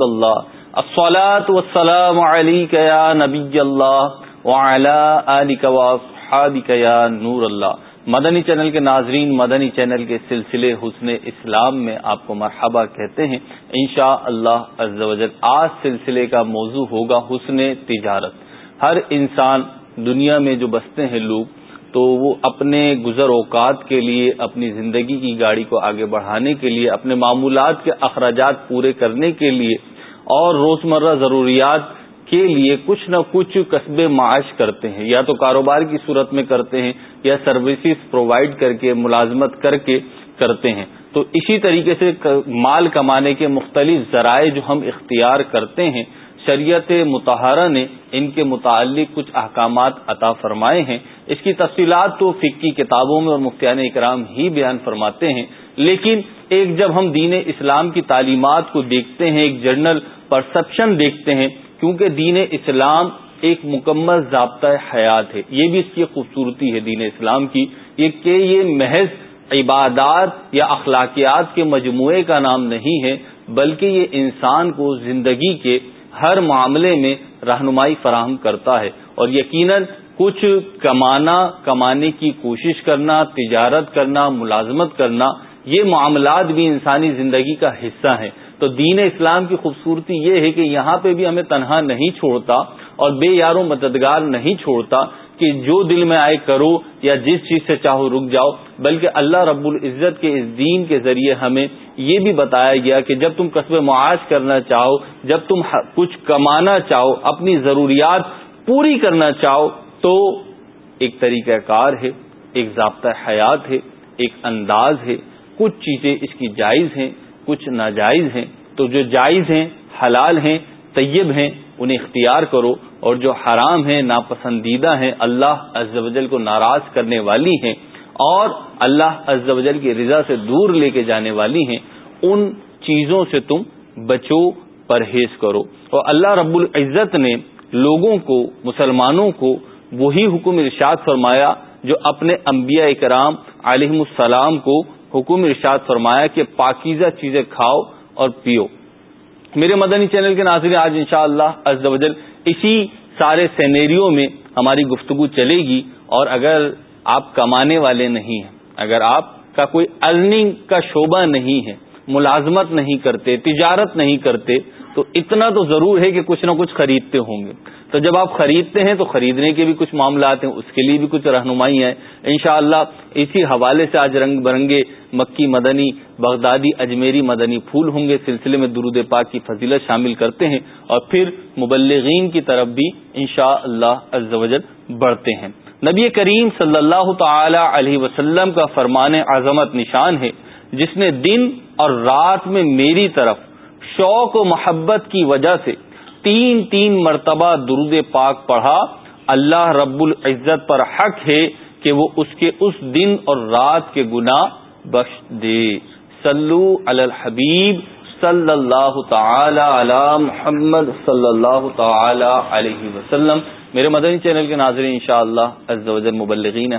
حزب اللہ. الصلاة والسلام علیک یا نبی اللہ وعلا آلک واصحابک یا نور اللہ. مدنی چینل کے ناظرین، مدنی چینل کے سلسلے حسن اسلام میں آپ کو مرحبا کہتے ہیں. انشاء اللہ عز و جل آج سلسلے کا موضوع ہوگا حسن تجارت. ہر انسان دنیا میں جو بستے ہیں لوگ، تو وہ اپنے گزر اوقات کے لیے، اپنی زندگی کی گاڑی کو آگے بڑھانے کے لیے، اپنے معمولات کے اخراجات پورے کرنے کے لیے اور روزمرہ ضروریات کے لیے کچھ نہ کچھ قصبے معاش کرتے ہیں، یا تو کاروبار کی صورت میں کرتے ہیں، یا سروسز پرووائڈ کر کے، ملازمت کر کے کرتے ہیں۔ تو اسی طریقے سے مال کمانے کے مختلف ذرائع جو ہم اختیار کرتے ہیں، شریعت متحرہ نے ان کے متعلق کچھ احکامات عطا فرمائے ہیں۔ اس کی تفصیلات تو فکی کتابوں میں اور مفتیان اکرام ہی بیان فرماتے ہیں۔ لیکن ایک جب ہم دین اسلام کی تعلیمات کو دیکھتے ہیں، ایک جرنل پرسپشن دیکھتے ہیں، کیونکہ دین اسلام ایک مکمل ضابطۂ حیات ہے۔ یہ بھی اس کی خوبصورتی ہے دین اسلام کی، یہ کہ یہ محض عبادات یا اخلاقیات کے مجموعے کا نام نہیں ہے، بلکہ یہ انسان کو زندگی کے ہر معاملے میں رہنمائی فراہم کرتا ہے۔ اور یقیناً کچھ کمانا، کمانے کی کوشش کرنا، تجارت کرنا، ملازمت کرنا، یہ معاملات بھی انسانی زندگی کا حصہ ہیں۔ تو دین اسلام کی خوبصورتی یہ ہے کہ یہاں پہ بھی ہمیں تنہا نہیں چھوڑتا اور بے یاروں مددگار نہیں چھوڑتا کہ جو دل میں آئے کرو یا جس چیز سے چاہو رک جاؤ، بلکہ اللہ رب العزت کے اس دین کے ذریعے ہمیں یہ بھی بتایا گیا کہ جب تم قصب معاش کرنا چاہو، جب تم کچھ کمانا چاہو، اپنی ضروریات پوری کرنا چاہو، تو ایک طریقہ کار ہے، ایک ضابطہ حیات ہے، ایک انداز ہے، کچھ چیزیں اس کی جائز ہیں۔ کچھ ناجائز ہیں، تو جو جائز ہیں، حلال ہیں، طیب ہیں، انہیں اختیار کرو اور جو حرام ہیں، ناپسندیدہ ہیں، اللہ عز و جل کو ناراض کرنے والی ہیں اور اللہ عز و جل کی رضا سے دور لے کے جانے والی ہیں، ان چیزوں سے تم بچو، پرہیز کرو۔ اور اللہ رب العزت نے لوگوں کو، مسلمانوں کو وہی حکم ارشاد فرمایا جو اپنے انبیاء کرام علیہ السلام کو حکم ارشاد فرمایا کہ پاکیزہ چیزیں کھاؤ اور پیو۔ میرے مدنی چینل کے ناظرین، آج انشاءاللہ شاء اللہ اسی سارے سینیریوں میں ہماری گفتگو چلے گی اور اگر آپ کمانے والے نہیں ہیں، اگر آپ کا کوئی ارننگ کا شعبہ نہیں ہے، ملازمت نہیں کرتے، تجارت نہیں کرتے تو اتنا تو ضرور ہے کہ کچھ نہ کچھ خریدتے ہوں گے۔ تو جب آپ خریدتے ہیں تو خریدنے کے بھی کچھ معاملات ہیں، اس کے لیے بھی کچھ رہنمائی ہے انشاءاللہ اسی حوالے سے آج رنگ برنگے مکی مدنی، بغدادی، اجمیری مدنی پھول ہوں گے، سلسلے میں درود پاک کی فضیلت شامل کرتے ہیں۔ اور پھر مبلغین کی طرف بھی انشاء اللہ بڑھتے ہیں۔ نبی کریم صلی اللہ تعالی علیہ وسلم کا فرمان عظمت نشان ہے، جس نے دن اور رات میں میری طرف شوق و محبت کی وجہ سے تین تین مرتبہ درود پاک پڑھا، اللہ رب العزت پر حق ہے کہ وہ اس کے اس دن اور رات کے گناہ بخش دے۔ سلو الحبیب صلی اللہ تعالی علی محمد صلی اللہ تعالی علیہ وسلم۔ میرے مدنی چینل کے ناظرین، انشاءاللہ شاء اللہ مبلغین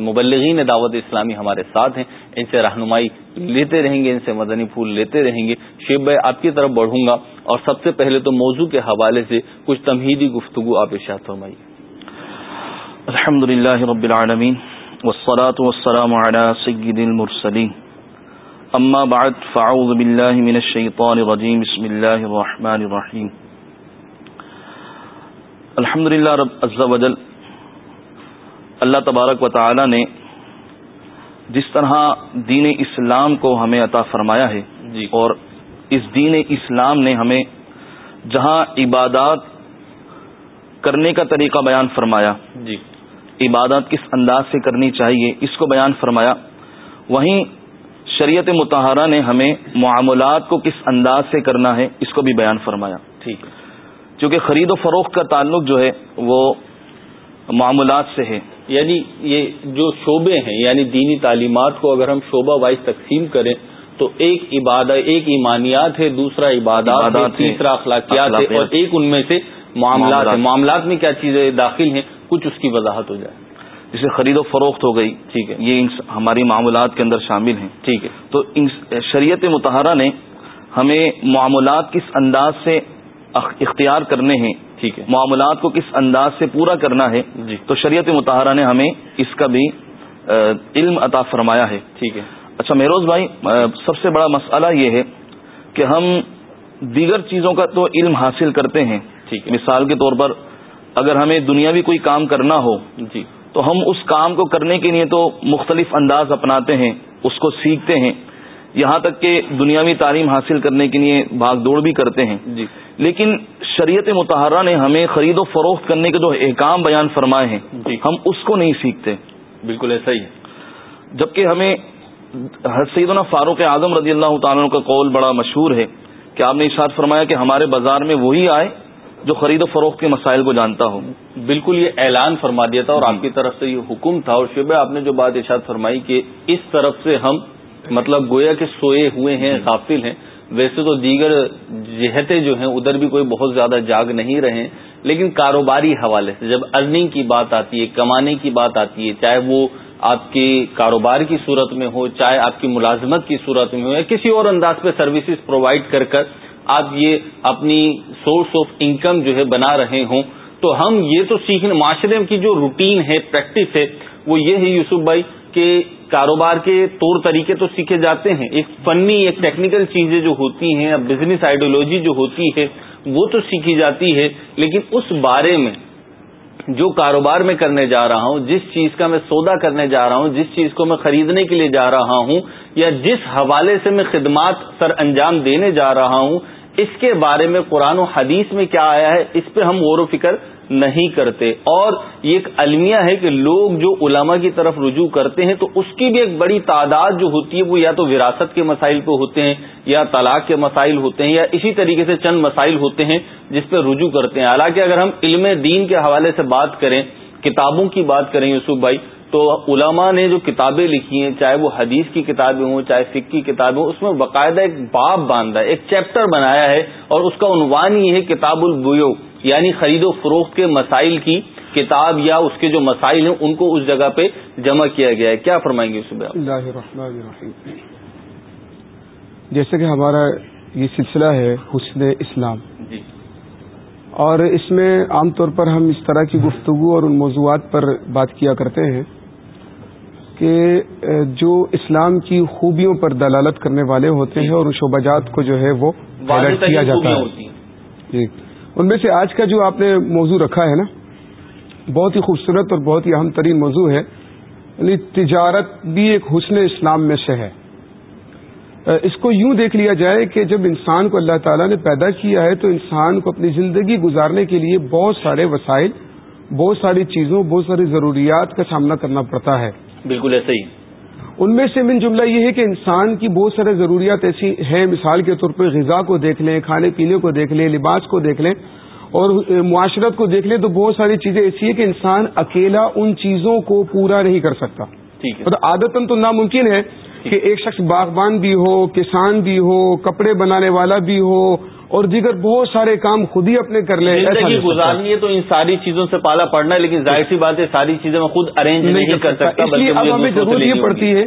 مبلغین دعوت اسلامی ہمارے ساتھ ہیں۔ ان سے رہنمائی لیتے رہیں گے، ان سے مدنی پھول لیتے رہیں گے۔ شیب بھائی، آپ کی طرف بڑھوں گا۔ اور سب سے پہلے تو موضوع کے حوالے سے کچھ تمہیدی گفتگو آپ ارشاد فرمائیے۔ الحمد للہ رب العالمین، والصلاة والسلام على سید المرسلین۔ اما بعد، فاعوذ باللہ من الشیطان الرجیم، بسم اللہ الرحمن الرحیم۔ الحمد للہ رب وجل اللہ تبارک و تعالی نے جس طرح دین اسلام کو ہمیں عطا فرمایا ہے جی۔ اور اس دین اسلام نے ہمیں جہاں عبادات کرنے کا طریقہ بیان فرمایا جی۔ عبادات کس انداز سے کرنی چاہیے اس کو بیان فرمایا وہیں شریعت متحرہ نے ہمیں معاملات کو کس انداز سے کرنا ہے اس کو بھی بیان فرمایا۔ ٹھیک ہے۔ چونکہ خرید و فروخت کا تعلق جو ہے وہ معاملات سے ہے۔ یعنی یہ جو شعبے ہیں یعنی دینی تعلیمات کو اگر ہم شعبہ وائز تقسیم کریں تو ایک عبادت ایک ایمانیات ہے دوسرا عبادات ہے تیسرا اخلاقیات ہے اور ایک ان میں سے معاملات ہیں۔ معاملات۔ میں کیا چیزیں داخل ہیں؟ کچھ اس کی وضاحت ہو جائے۔ جسے خرید و فروخت ہو گئی ٹھیک ہے۔ یہ ہماری معاملات کے اندر شامل ہیں۔ ٹھیک ہے۔ تو شریعت متحرہ نے ہمیں معاملات کس انداز سے اختیار کرنے ہیں. ٹھیک ہے. معاملات کو کس انداز سے پورا کرنا ہے؟ جی. تو شریعت متحرہ نے ہمیں اس کا بھی علم عطا فرمایا ہے. ٹھیک ہے. اچھا مہروز بھائی سب سے بڑا مسئلہ یہ ہے کہ ہم دیگر چیزوں کا تو علم حاصل کرتے ہیں. ٹھیک مثال کے طور پر اگر ہمیں دنیاوی کوئی کام کرنا ہو جی. تو ہم اس کام کو کرنے کے لیے تو مختلف انداز اپناتے ہیں اس کو سیکھتے ہیں. یہاں تک کہ دنیاوی تعلیم حاصل کرنے کے لیے بھاگ دوڑ بھی کرتے ہیں۔ جی۔ لیکن شریعت متحرہ نے ہمیں خرید و فروخت کرنے کے جو احکام بیان فرمائے ہیں جی۔ ہم اس کو نہیں سیکھتے۔ بالکل ایسا ہی ہے۔ جبکہ ہمیں سیدنا فاروق اعظم رضی اللہ تعالیٰ کا قول بڑا مشہور ہے کہ آپ نے اشاد فرمایا کہ ہمارے بازار میں وہی آئے جو خرید و فروخت کے مسائل کو جانتا ہوں بالکل یہ اعلان فرما دیا تھا اور آپ کی طرف سے یہ حکم تھا اور شعبہ آپ نے جو بات ارشاد فرمائی کہ اس طرف سے ہم مطلب گویا کے سوئے ہوئے ہیں غافل ہیں۔ ویسے تو دیگر جہتیں جو ہیں ادھر بھی کوئی بہت زیادہ جاگ نہیں رہے۔ لیکن کاروباری حوالے سے جب ارننگ کی بات آتی ہے کمانے کی بات آتی ہے چاہے وہ آپ کے کاروبار کی صورت میں ہو چاہے آپ کی ملازمت کی صورت میں ہو یا کسی اور انداز پہ سروسز پرووائڈ کر کر آپ یہ اپنی سورس آف انکم جو ہے بنا رہے ہوں۔ تو ہم یہ تو سیکھنے معاشرے کی جو روٹین ہے پریکٹس ہے وہ یہ ہے یوسف بھائی کہ کاروبار کے طور طریقے تو سیکھے جاتے ہیں۔ ایک فنی، ایک ٹیکنیکل چیزیں جو ہوتی ہیں بزنس آئیڈیولوجی جو ہوتی ہے، وہ تو سیکھی جاتی ہے، لیکن اس بارے میں جو کاروبار میں کرنے جا رہا ہوں، جس چیز کا میں سودا کرنے جا رہا ہوں، جس چیز کو میں خریدنے کے لیے جا رہا ہوں، یا جس حوالے سے میں خدمات سر انجام دینے جا رہا ہوں اس کے بارے میں قرآن و حدیث میں کیا آیا ہے، اس پہ ہم غور و فکر نہیں کرتے۔ اور یہ ایک المیہ ہے کہ لوگ جو علماء کی طرف رجوع کرتے ہیں، تو اس کی بھی ایک بڑی تعداد جو ہوتی ہے، وہ یا تو وراثت کے مسائل پہ ہوتے ہیں، یا طلاق کے مسائل ہوتے ہیں، یا اسی طریقے سے چند مسائل ہوتے ہیں جس پہ رجوع کرتے ہیں۔ حالانکہ اگر ہم علم دین کے حوالے سے بات کریں، کتابوں کی بات کریں، یوسف بھائی تو علماء نے جو کتابیں لکھی ہیں، چاہے وہ حدیث کی کتابیں ہوں، چاہے سکھ کی کتابیں ہوں، اس میں باقاعدہ ایک باب باندھا ہے، ایک چیپٹر بنایا ہے اور اس کا عنوان یہ ہے کتاب البیو یعنی خرید و فروخت کے مسائل کی کتاب یا اس کے جو مسائل ہیں، ان کو اس جگہ پہ جمع کیا گیا ہے۔ کیا فرمائیں گے جیسے کہ ہمارا یہ سلسلہ ہے حسن اسلام۔ اور اس میں عام طور پر ہم اس طرح کی گفتگو اور ان موضوعات پر بات کیا کرتے ہیں کہ جو اسلام کی خوبیوں پر دلالت کرنے والے ہوتے ہیں اور ان شعبجات کو جو ہے وہ کیا جاتا ہے۔ جی۔ ان میں سے آج کا جو آپ نے موضوع رکھا ہے نا بہت ہی خوبصورت اور بہت ہی اہم ترین موضوع ہے۔ یعنی تجارت بھی ایک حسن اسلام میں سے ہے۔ اس کو یوں دیکھ لیا جائے کہ جب انسان کو اللہ تعالیٰ نے پیدا کیا ہے تو انسان کو اپنی زندگی گزارنے کے لیے بہت سارے وسائل بہت ساری چیزوں بہت ساری ضروریات کا سامنا کرنا پڑتا ہے۔ بالکل ایسے ہی۔ ان میں سے من جملہ یہ ہے کہ انسان کی بہت سارے ضروریات ایسی ہیں مثال کے طور پہ غذا کو دیکھ لیں کھانے پینے کو دیکھ لیں لباس کو دیکھ لیں اور معاشرت کو دیکھ لیں تو بہت ساری چیزیں ایسی ہیں کہ انسان اکیلا ان چیزوں کو پورا نہیں کر سکتا۔ مطلب عادت تو ناممکن ہے کہ ایک شخص باغبان بھی ہو کسان بھی ہو کپڑے بنانے والا بھی ہو اور دیگر بہت سارے کام خود ہی اپنے کر لیں گزارنی ہے تو ان ساری چیزوں سے پالا پڑنا ہے لیکن ظاہر سی بات ہے ساری چیزیں میں خود ارینج نہیں کر سکتا۔ اب ہمیں ضرورت یہ پڑتی ہے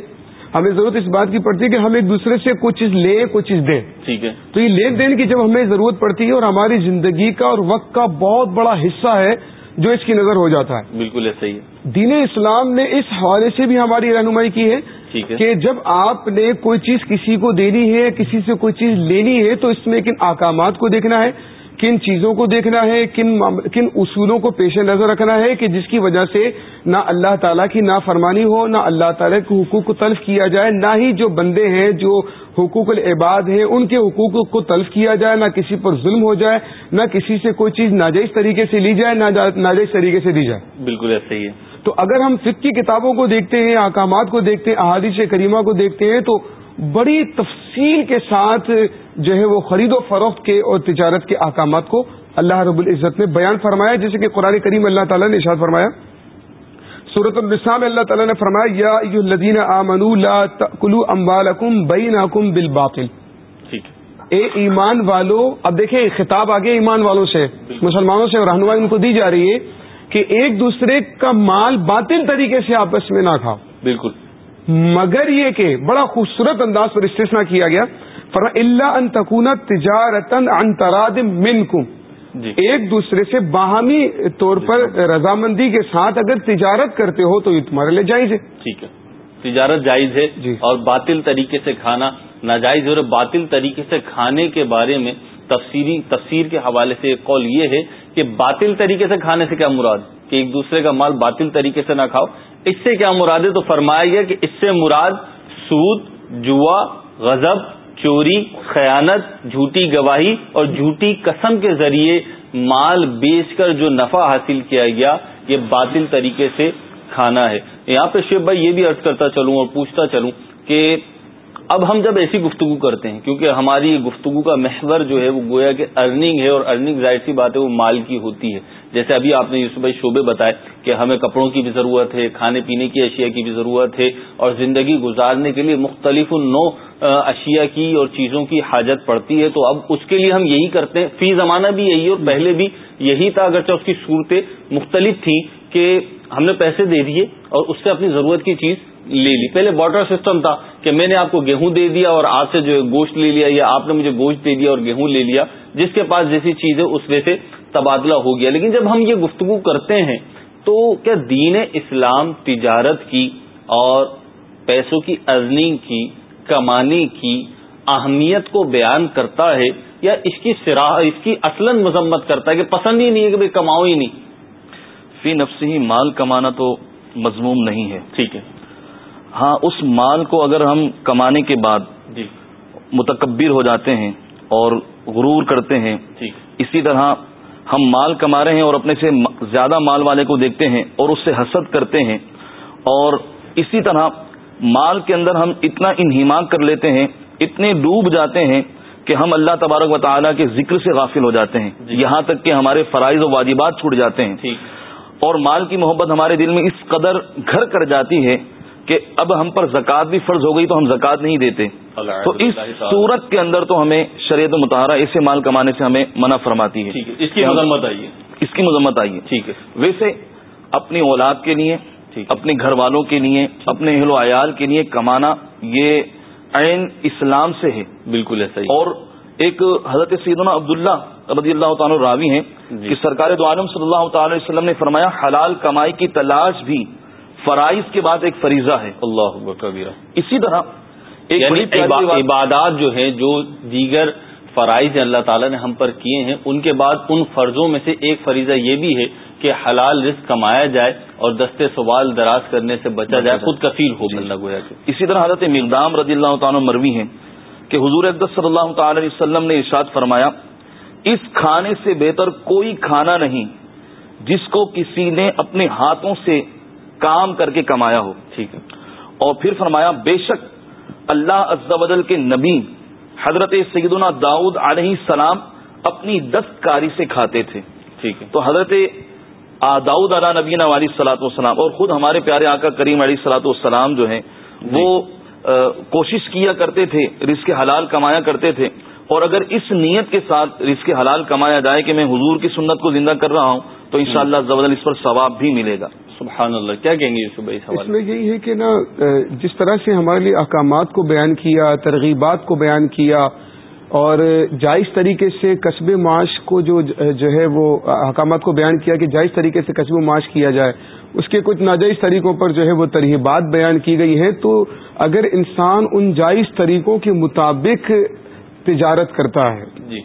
ہمیں ضرورت اس بات کی پڑتی ہے کہ ہم ایک دوسرے سے کوئی چیز لیں کوئی چیز دیں۔ ٹھیک ہے۔ تو یہ لین دین کی جب ہمیں ضرورت پڑتی ہے اور ہماری زندگی کا اور وقت کا بہت بڑا حصہ ہے جو اس کی نظر ہو جاتا ہے۔ بالکل ایسا ہی ہے۔ دین اسلام نے اس حوالے سے بھی ہماری رہنمائی کی ہے کہ جب آپ نے کوئی چیز کسی کو دینی ہے کسی سے کوئی چیز لینی ہے تو اس میں کن احکامات کو دیکھنا ہے کن چیزوں کو دیکھنا ہے کن کن اصولوں کو پیش نظر رکھنا ہے کہ جس کی وجہ سے نہ اللہ تعالیٰ کی نا فرمانی ہو نہ اللہ تعالیٰ کے حقوق کو تلف کیا جائے نہ ہی جو بندے ہیں جو حقوق العباد ہیں ان کے حقوق کو تلف کیا جائے نہ کسی پر ظلم ہو جائے نہ کسی سے کوئی چیز ناجائز طریقے سے لی جائے نہ ناجائز طریقے سے دی جائے۔ بالکل ایسا ہی ہے۔ تو اگر ہم فک کی کتابوں کو دیکھتے ہیں احکامات کو دیکھتے ہیں احادیث کریمہ کو دیکھتے ہیں تو بڑی تفصیل کے ساتھ جو ہے وہ خرید و فروخت کے اور تجارت کے احکامات کو اللہ رب العزت نے بیان فرمایا جیسے کہ قرآن کریم اللہ تعالیٰ نے اشاد فرمایا۔ صورت النساء میں اللہ تعالیٰ نے فرمایا یا الذین آمنوا لا تأکلوا اموالکم بینکم بالباطل۔ اے ایمان والو اب دیکھیں خطاب آگے ایمان والوں سے مسلمانوں سے رہنمائی ان کو دی جا رہی ہے۔ کہ ایک دوسرے کا مال باطل طریقے سے آپس میں نہ کھاؤ بالکل۔ مگر یہ کہ بڑا خوبصورت انداز پر استثنا کیا گیا۔ اللہ ان تکون تجارتن انتراد من جی۔ ایک دوسرے سے باہمی طور پر رضامندی کے ساتھ اگر تجارت کرتے ہو تو یہ تمہارے لیے جائز ہے۔ ٹھیک ہے۔ تجارت جائز ہے جی۔ اور باطل طریقے سے کھانا ناجائز اور باطل طریقے سے کھانے کے بارے میں تفسیری تفسیر کے حوالے سے ایک قول یہ ہے کہ باطل طریقے سے کھانے سے کیا مراد؟ کہ ایک دوسرے کا مال باطل طریقے سے نہ کھاؤ۔ اس سے کیا مراد ہے؟ تو فرمایا گیا کہ اس سے مراد سود، جوا، غضب، چوری، خیانت، جھوٹی گواہی اور جھوٹی قسم کے ذریعے مال بیچ کر جو نفع حاصل کیا گیا، یہ باطل طریقے سے کھانا ہے۔ یہاں پہ شیب بھائی یہ بھی ارض کرتا چلوں اور پوچھتا چلوں کہ اب ہم جب ایسی گفتگو کرتے ہیں، کیونکہ ہماری گفتگو کا محور جو ہے وہ گویا کہ ارننگ ہے اور ارننگ ظاہر سی بات ہے، وہ مال کی ہوتی ہے۔ جیسے ابھی آپ نے یوسف بھائی شعبے بتائے کہ ہمیں کپڑوں کی بھی ضرورت ہے، کھانے پینے کی اشیاء کی بھی ضرورت ہے اور زندگی گزارنے کے لیے مختلف نو اشیاء کی اور چیزوں کی حاجت پڑتی ہے۔ تو اب اس کے لیے ہم یہی کرتے ہیں۔ فی زمانہ بھی یہی اور پہلے بھی یہی تھا، اگرچہ اس کی صورتیں مختلف تھیں کہ ہم نے پیسے دے دیے اور اس سے اپنی ضرورت کی چیز لے لی۔ پہلے بارٹر سسٹم تھا کہ میں نے آپ کو گیہوں دے دیا اور آپ سے جو ہے گوشت لے لیا یا آپ نے مجھے گوشت دے دیا اور گیہوں لے لیا جس کے پاس جیسی چیز ہے اس میں سے تبادلہ ہو گیا۔ لیکن جب ہم یہ گفتگو کرتے ہیں تو کیا دین اسلام تجارت کی اور پیسوں کی ارننگ کی کمانے کی اہمیت کو بیان کرتا ہے یا اس کی سراہ اس کی اصلاً مذمت کرتا ہے کہ پسند ہی نہیں ہے کہ بھائی کماؤ ہی نہیں؟ فی نفس ہی مال کمانا تو مضموم نہیں ہے۔ ٹھیک ہے۔ ہاں اس مال کو اگر ہم کمانے کے بعد جی۔ متکبر ہو جاتے ہیں اور غرور کرتے ہیں جی۔ اسی طرح ہم مال کما رہے ہیں اور اپنے سے زیادہ مال والے کو دیکھتے ہیں اور اس سے حسد کرتے ہیں اور اسی طرح مال کے اندر ہم اتنا انہماک کر لیتے ہیں اتنے ڈوب جاتے ہیں کہ ہم اللہ تبارک و تعالیٰ کے ذکر سے غافل ہو جاتے ہیں۔ جی۔ یہاں تک کہ ہمارے فرائض و واجبات چھوٹ جاتے ہیں۔ اور مال کی محبت ہمارے دل میں اس قدر گھر کر جاتی ہے کہ اب ہم پر زکوٰۃ بھی فرض ہو گئی تو ہم زکوٰۃ نہیں دیتے۔ تو اس صورت کے اندر تو ہمیں شریعت مطالعہ ایسے مال کمانے سے ہمیں منع فرماتی ہے۔ اس کی مذمت آئیے اس کی مذمت آئیے ٹھیک ہے۔ ویسے اپنی اولاد کے لیے اپنے گھر والوں کے لیے اپنے اہل و عیال کے لیے کمانا یہ عین اسلام سے ہے۔ بالکل ایسا اور ایک حضرت سیدنا عبداللہ رضی اللہ تعالیٰ راوی ہیں جی۔ کہ سرکار دو عالم صلی اللہ تعالی وسلم نے فرمایا حلال کمائی کی تلاش بھی فرائض کے بعد ایک فریضہ ہے۔ اللہ اسی طرح ایک یعنی عبادات جو ہیں جو دیگر فرائض اللہ تعالیٰ نے ہم پر کیے ہیں ان کے بعد ان فرضوں میں سے ایک فریضہ یہ بھی ہے کہ حلال رزق کمایا جائے اور دستے سوال دراز کرنے سے بچا جائے خود کفیل ہو اللہ گویا اسی طرح حضرت مقدام رضی اللہ تعالیٰ مروی ہیں کہ حضور اقدس صلی اللہ تعالی علیہ وسلم نے ارشاد فرمایا اس کھانے سے بہتر کوئی کھانا نہیں جس کو کسی نے اپنے ہاتھوں سے کام کر کے کمایا ہو۔ ٹھیک ہے۔ اور پھر فرمایا بے شک اللہ بدل کے نبی حضرت سیدنا داؤد علیہ السلام اپنی دستکاری سے کھاتے تھے۔ ٹھیک ہے۔ تو حضرت داؤد علیہ نبی علیہ سلاۃ والسلام اور خود ہمارے پیارے آقا کریم علیہ سلاۃ والسلام جو ہیں جی۔ وہ کوشش کیا کرتے تھے رزق حلال کمایا کرتے تھے۔ اور اگر اس نیت کے ساتھ رزق حلال کمایا جائے کہ میں حضور کی سنت کو زندہ کر رہا ہوں تو انشاءاللہ شاء اللہ اس پر ثواب بھی ملے گا۔ سبحان اللہ کیا کہیں گے اس میں یہی ہے کہ نا جس طرح سے ہمارے لیے احکامات کو بیان کیا ترغیبات کو بیان کیا اور جائز طریقے سے قصب معاش کو جو جو ہے وہ احکامات کو بیان کیا کہ جائز طریقے سے قصب معاش کیا جائے اس کے کچھ ناجائز طریقوں پر جو ہے وہ ترغیبات بیان کی گئی ہیں تو اگر انسان ان جائز طریقوں کے مطابق تجارت کرتا ہے جی۔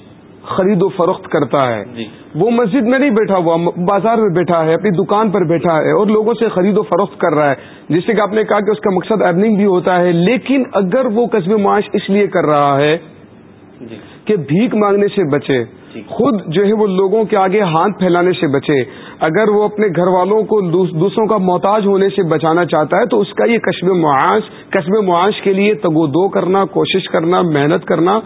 خرید و فروخت کرتا ہے جی۔ وہ مسجد میں نہیں بیٹھا ہوا بازار میں بیٹھا ہے اپنی دکان پر بیٹھا ہے اور لوگوں سے خرید و فروخت کر رہا ہے جس سے کہ آپ نے کہا کہ اس کا مقصد ارننگ بھی ہوتا ہے لیکن اگر وہ قصب معاش اس لیے کر رہا ہے جی۔ کہ بھیک مانگنے سے بچے جی۔ خود جو ہے وہ لوگوں کے آگے ہاتھ پھیلانے سے بچے اگر وہ اپنے گھر والوں کو دوسروں کا محتاج ہونے سے بچانا چاہتا ہے تو اس کا یہ قصب معاش قصب معاش کے لیے تگو دو کرنا کوشش کرنا محنت کرنا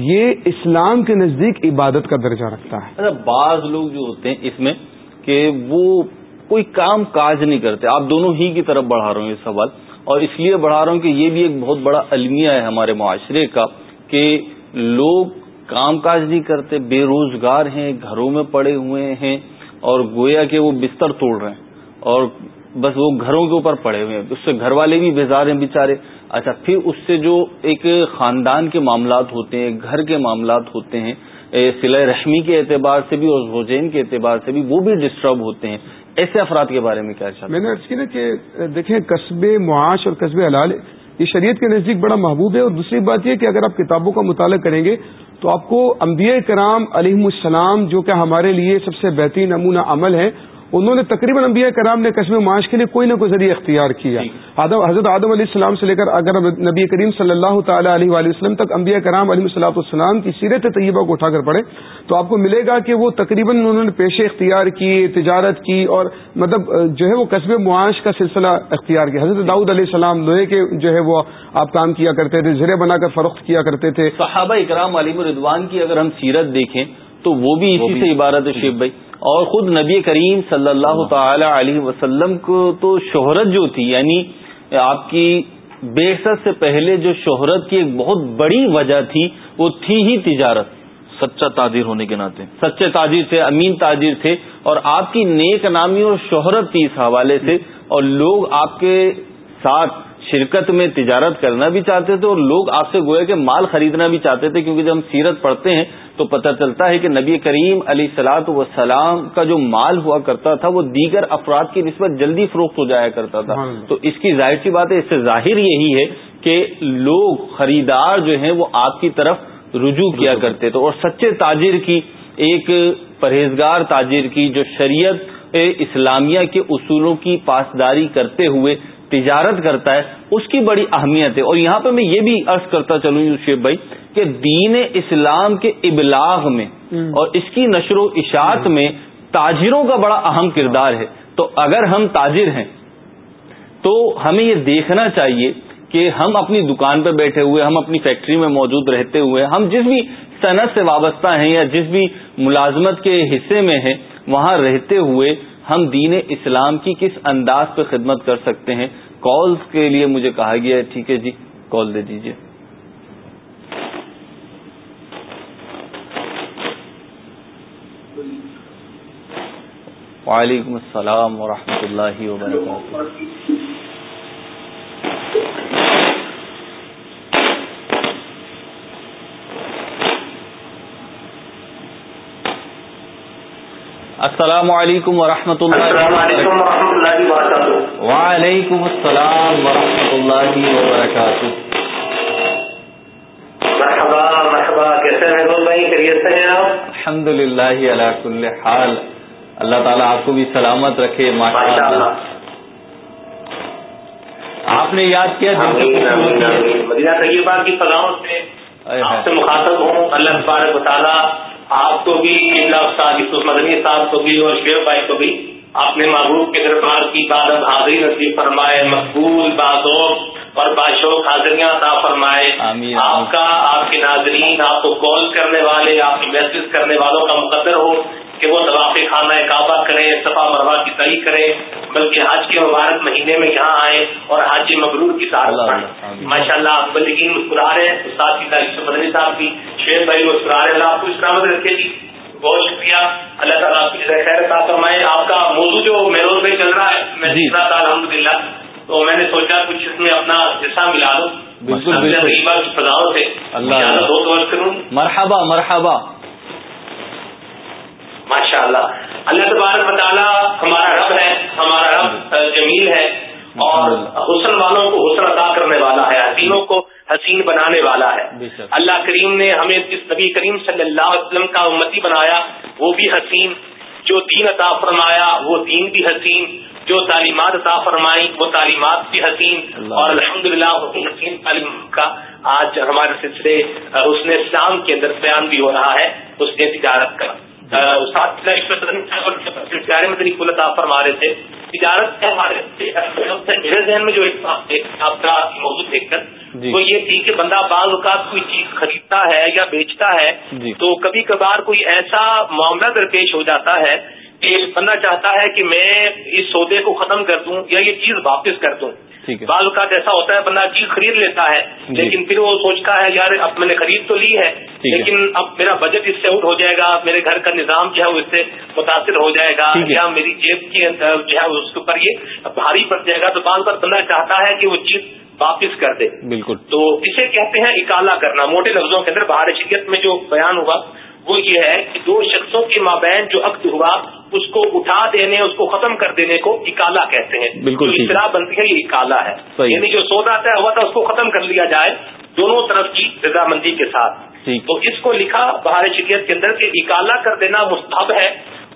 یہ اسلام کے نزدیک عبادت کا درجہ رکھتا ہے۔ اچھا بعض لوگ جو ہوتے ہیں اس میں کہ وہ کوئی کام کاج نہیں کرتے۔ آپ دونوں ہی کی طرف بڑھا رہے ہوں یہ سوال۔ اور اس لیے بڑھا رہا ہوں کہ یہ بھی ایک بہت بڑا المیہ ہے ہمارے معاشرے کا کہ لوگ کام کاج نہیں کرتے، بے روزگار ہیں، گھروں میں پڑے ہوئے ہیں اور گویا کہ وہ بستر توڑ رہے ہیں اور بس وہ گھروں کے اوپر پڑے ہوئے ہیں۔ اس سے گھر والے بھی بیزار ہیں بےچارے اچھا پھر اس سے جو ایک خاندان کے معاملات ہوتے ہیں، گھر کے معاملات ہوتے ہیں سلح رحمی کے اعتبار سے بھی، اور زوجین کے اعتبار سے بھی وہ بھی ڈسٹرب ہوتے ہیں، ایسے افراد کے بارے میں کیا چاہتا میں نے کی نا کہ دیکھیں، قصب معاش اور قصب حلال، یہ شریعت کے نزدیک بڑا محبوب ہے، اور دوسری بات یہ کہ اگر آپ کتابوں کا مطالعہ کریں گے تو آپ کو انبیاء کرام علیہ السلام جو کہ ہمارے لیے سب سے بہترین نمونہ عمل ہے انہوں نے تقریباً انبیاء کرام نے قصب معاش کے لیے کوئی نہ کوئی ذریعہ اختیار کیا۔ جی۔ آدم حضرت آدم علیہ السلام سے لے کر اگر نبی کریم صلی اللہ تعالیٰ علیہ وآلہ وسلم تک انبیاء کرام علیہ صلاح السلام کی سیرت طیبہ کو اٹھا کر پڑے تو آپ کو ملے گا کہ وہ تقریباً انہوں نے پیشے اختیار کی تجارت کی اور مطلب جو ہے وہ قصب معاش کا سلسلہ اختیار کیا۔ حضرت داؤد علیہ السلام لوہے کے جو ہے وہ آپ کام کیا کرتے تھے زرے بنا کر فروخت کیا کرتے تھے۔ صحابہ اکرام علیم الردوان کی اگر ہم سیرت دیکھیں تو وہ بھی اسی سے عبارت ہے شیخ بھائی۔ اور خود نبی کریم صلی اللہ تعالی علیہ وسلم کو تو شہرت جو تھی یعنی آپ کی بے سے پہلے جو شہرت کی ایک بہت بڑی وجہ تھی وہ تھی ہی تجارت۔ سچا تاجر ہونے کے ناطے۔ سچے تاجر تھے امین تاجر تھے اور آپ کی نیک نامی اور شہرت تھی اس حوالے سے اور لوگ آپ کے ساتھ شرکت میں تجارت کرنا بھی چاہتے تھے اور لوگ آپ سے گویا کہ مال خریدنا بھی چاہتے تھے کیونکہ جب ہم سیرت پڑھتے ہیں تو پتہ چلتا ہے کہ نبی کریم علی سلاط وسلام کا جو مال ہوا کرتا تھا وہ دیگر افراد کی نسبت جلدی فروخت ہو جایا کرتا تھا۔ تو اس کی ظاہر سی بات ہے اس سے ظاہر یہی ہے کہ لوگ خریدار جو ہیں وہ آپ کی طرف رجوع کیا کرتے تھے۔ اور سچے تاجر کی ایک پرہیزگار تاجر کی جو شریعت اسلامیہ کے اصولوں کی پاسداری کرتے ہوئے تجارت کرتا ہے اس کی بڑی اہمیت ہے۔ اور یہاں پہ میں یہ بھی عرض کرتا چلوں شیب بھائی کہ دین اسلام کے ابلاغ میں اور اس کی نشر و اشاعت میں تاجروں کا بڑا اہم کردار ہے۔ تو اگر ہم تاجر ہیں تو ہمیں یہ دیکھنا چاہیے کہ ہم اپنی دکان پہ بیٹھے ہوئے ہم اپنی فیکٹری میں موجود رہتے ہوئے ہم جس بھی صنعت سے وابستہ ہیں یا جس بھی ملازمت کے حصے میں ہیں وہاں رہتے ہوئے ہم دین اسلام کی کس انداز پہ خدمت کر سکتے ہیں؟ کالز کے لیے مجھے کہا گیا ہے، ٹھیک ہے جی کال دے دیجیے وعلیکم السلام ورحمۃ اللہ وبرکاتہ۔ السلام علیکم ورحمۃ اللہ وعلیکم السلام ورحمۃ اللہ وبرکاتہ۔ الحمد للہ اللہ حال۔ اللہ تعالیٰ آپ کو بھی سلامت رکھے ماشاء اللہ آپ نے یاد کیا مدینہ طیبہ کی فضاؤں سے مخاطب ہوں۔ اللہ تبارک تعالیٰ آپ کو بھی استاد یوسف مدنی صاحب کو بھی اور شیخ بھائی کو بھی اپنے محبوب کے دربار کی عبادت حاضری نصیب فرمائے مقبول بازوق اور باشوق حاضریاں عطا فرمائے۔ آپ کا آپ کے ناظرین آپ کو کال کرنے والے آپ کی میسج کرنے والوں کا مقدر ہو۔ کہ وہ طواف خانہ کعبہ کریں صفا مروا کی صحیح کریں بلکہ حج کے مبارک مہینے میں یہاں آئیں اور حج مغرور کی ساتھ ماشاء اللہ بلکہ مسکرا رہے ہیں استاد کی تاریخ مدنی صاحب کی شیر بھائی مسکرا رہے اللہ آپ کو اسلامت رکھے جی۔ بہت شکریہ۔ اللہ تعالیٰ آپ کی خیر صاحب فرمائے۔ آپ کا موضوع جو میروز میں چل رہا ہے میں جی۔ الحمد للہ تو میں نے سوچا کچھ اس میں اپنا جسا ملا دوں بالکل کی فضاؤں سے۔ اللہ۔ دو مرحبا مرحبا۔ ماشاء اللہ اللہ تبارک مطالعہ ہمارا رب ہے ہمارا رب جمیل ہے اور حسن والوں کو حسن عطا کرنے والا ہے حسینوں کو حسین بنانے والا ہے۔ اللہ کریم نے ہمیں جس نبی کریم صلی اللہ علیہ وسلم کا امتی بنایا وہ بھی حسین۔ جو دین عطا فرمایا وہ دین بھی حسین۔ جو تعلیمات عطا فرمائی وہ تعلیمات بھی حسین۔ اور الحمد للہ حسین تعلیم کا آج ہمارے سلسلے حسن اسلام کے اندر بیان بھی ہو رہا ہے۔ اس نے تجارت کا پیارے مدنی کلتا فرما رہے تھے تجارت میرے ذہن میں جو آپ کا موضوع دیکھ کر جی۔ وہ یہ تھی کہ بندہ بعض اوقات کوئی چیز خریدتا ہے یا بیچتا ہے جی۔ تو کبھی کبھار کوئی ایسا معاملہ درپیش ہو جاتا ہے بندہ چاہتا ہے کہ میں اس سودے کو ختم کر دوں یا یہ چیز واپس کر دوں۔ بعض اوقات ایسا ہوتا ہے بندہ چیز خرید لیتا ہے جی۔ لیکن پھر وہ سوچتا ہے یار اب میں نے خرید تو لی ہے لیکن اب میرا بجٹ اس سے آؤٹ ہو جائے گا میرے گھر کا نظام جو ہے وہ اس سے متاثر ہو جائے گا یا میری جیب کی جو ہے اس کے اوپر یہ بھاری پڑ جائے گا تو بعض اوقات بندہ چاہتا ہے کہ وہ چیز واپس کر دے۔ بالکل۔ تو اسے کہتے ہیں اکالا کرنا۔ موٹے لفظوں کے اندر بہار شریعت میں جو بیان ہوا وہ یہ ہے کہ دو شخصوں کے مابین جو عقد ہوا اس کو اٹھا دینے اس کو ختم کر دینے کو اکالا کہتے ہیں۔ بالکل اطلاع بنتی ہے یہ اکالا ہے۔ یعنی جو سودا طے ہوا تھا اس کو ختم کر لیا جائے دونوں طرف کی رضامندی کے ساتھ۔ تو اس کو لکھا بہار شریعت کے اندر کہ اکالا کر دینا مستحب ہے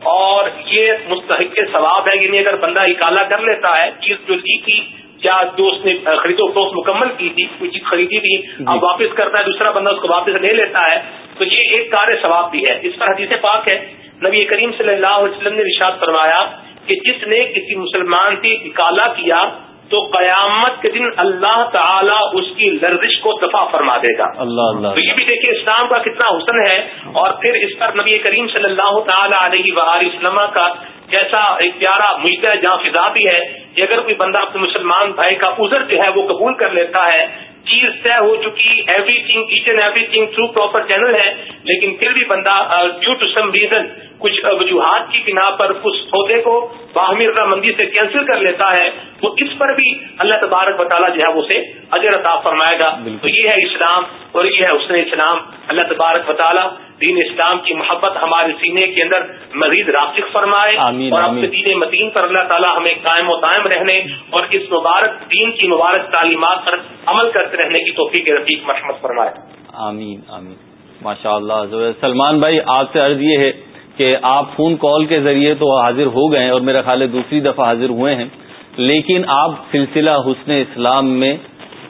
اور یہ مستحق کے ثواب ہے۔ یعنی اگر بندہ اکالا کر لیتا ہے چیز جو لی تھی یا جو اس نے خرید و فروخت مکمل کی تھی کوئی چیز خریدی تھی اب واپس کرتا ہے دوسرا بندہ اس کو واپس لے لیتا ہے تو یہ ایک کار ثواب بھی ہے۔ اس پر حدیث پاک ہے۔ نبی کریم صلی اللہ علیہ وسلم نے رشاد فرمایا کہ جس نے کسی مسلمان کی اکالا کیا تو قیامت کے دن اللہ تعالی اس کی لرزش کو دفاع فرما دے گا۔ اللہ اللہ۔ تو یہ بھی دیکھیے اسلام کا کتنا حسن ہے اور پھر اس پر نبی کریم صلی اللہ تعالی علیہ وسلم کا کیسا ایک پیارا مجھے جہاں فضا بھی ہے کہ اگر کوئی بندہ اپنے مسلمان بھائی کا عذر جو ہے وہ قبول کر لیتا ہے چیز طے ہو چکی everything each and everything through proper channel ہے، لیکن پھر بھی بندہ ڈیو ٹو سم ریزن کچھ وجوہات کی بنا پر اس سودے کو باہمی رضامندی سے کینسل کر لیتا ہے وہ اس پر بھی اللہ تبارک بطالہ جو ہے اسے اجر عطا فرمائے گا۔ تو یہ ہے اسلام اور یہ ہے حسن اسلام۔ اللہ تبارک بطالہ دین اسلام کی محبت ہمارے سینے کے اندر مزید راسک فرمائے۔ آمین اور اپنے دین مدین پر اللہ تعالیٰ ہمیں قائم و دائم رہنے اور اس مبارک دین کی مبارک تعلیمات پر عمل کرتے رہنے کی توفیق رفیق مرحمت فرمائے۔ آمین آمین۔ ماشاء اللہ سلمان بھائی آپ سے عرض یہ ہے کہ آپ فون کال کے ذریعے تو حاضر ہو گئے اور میرا خیال ہے دوسری دفعہ حاضر ہوئے ہیں، لیکن آپ سلسلہ حسن اسلام میں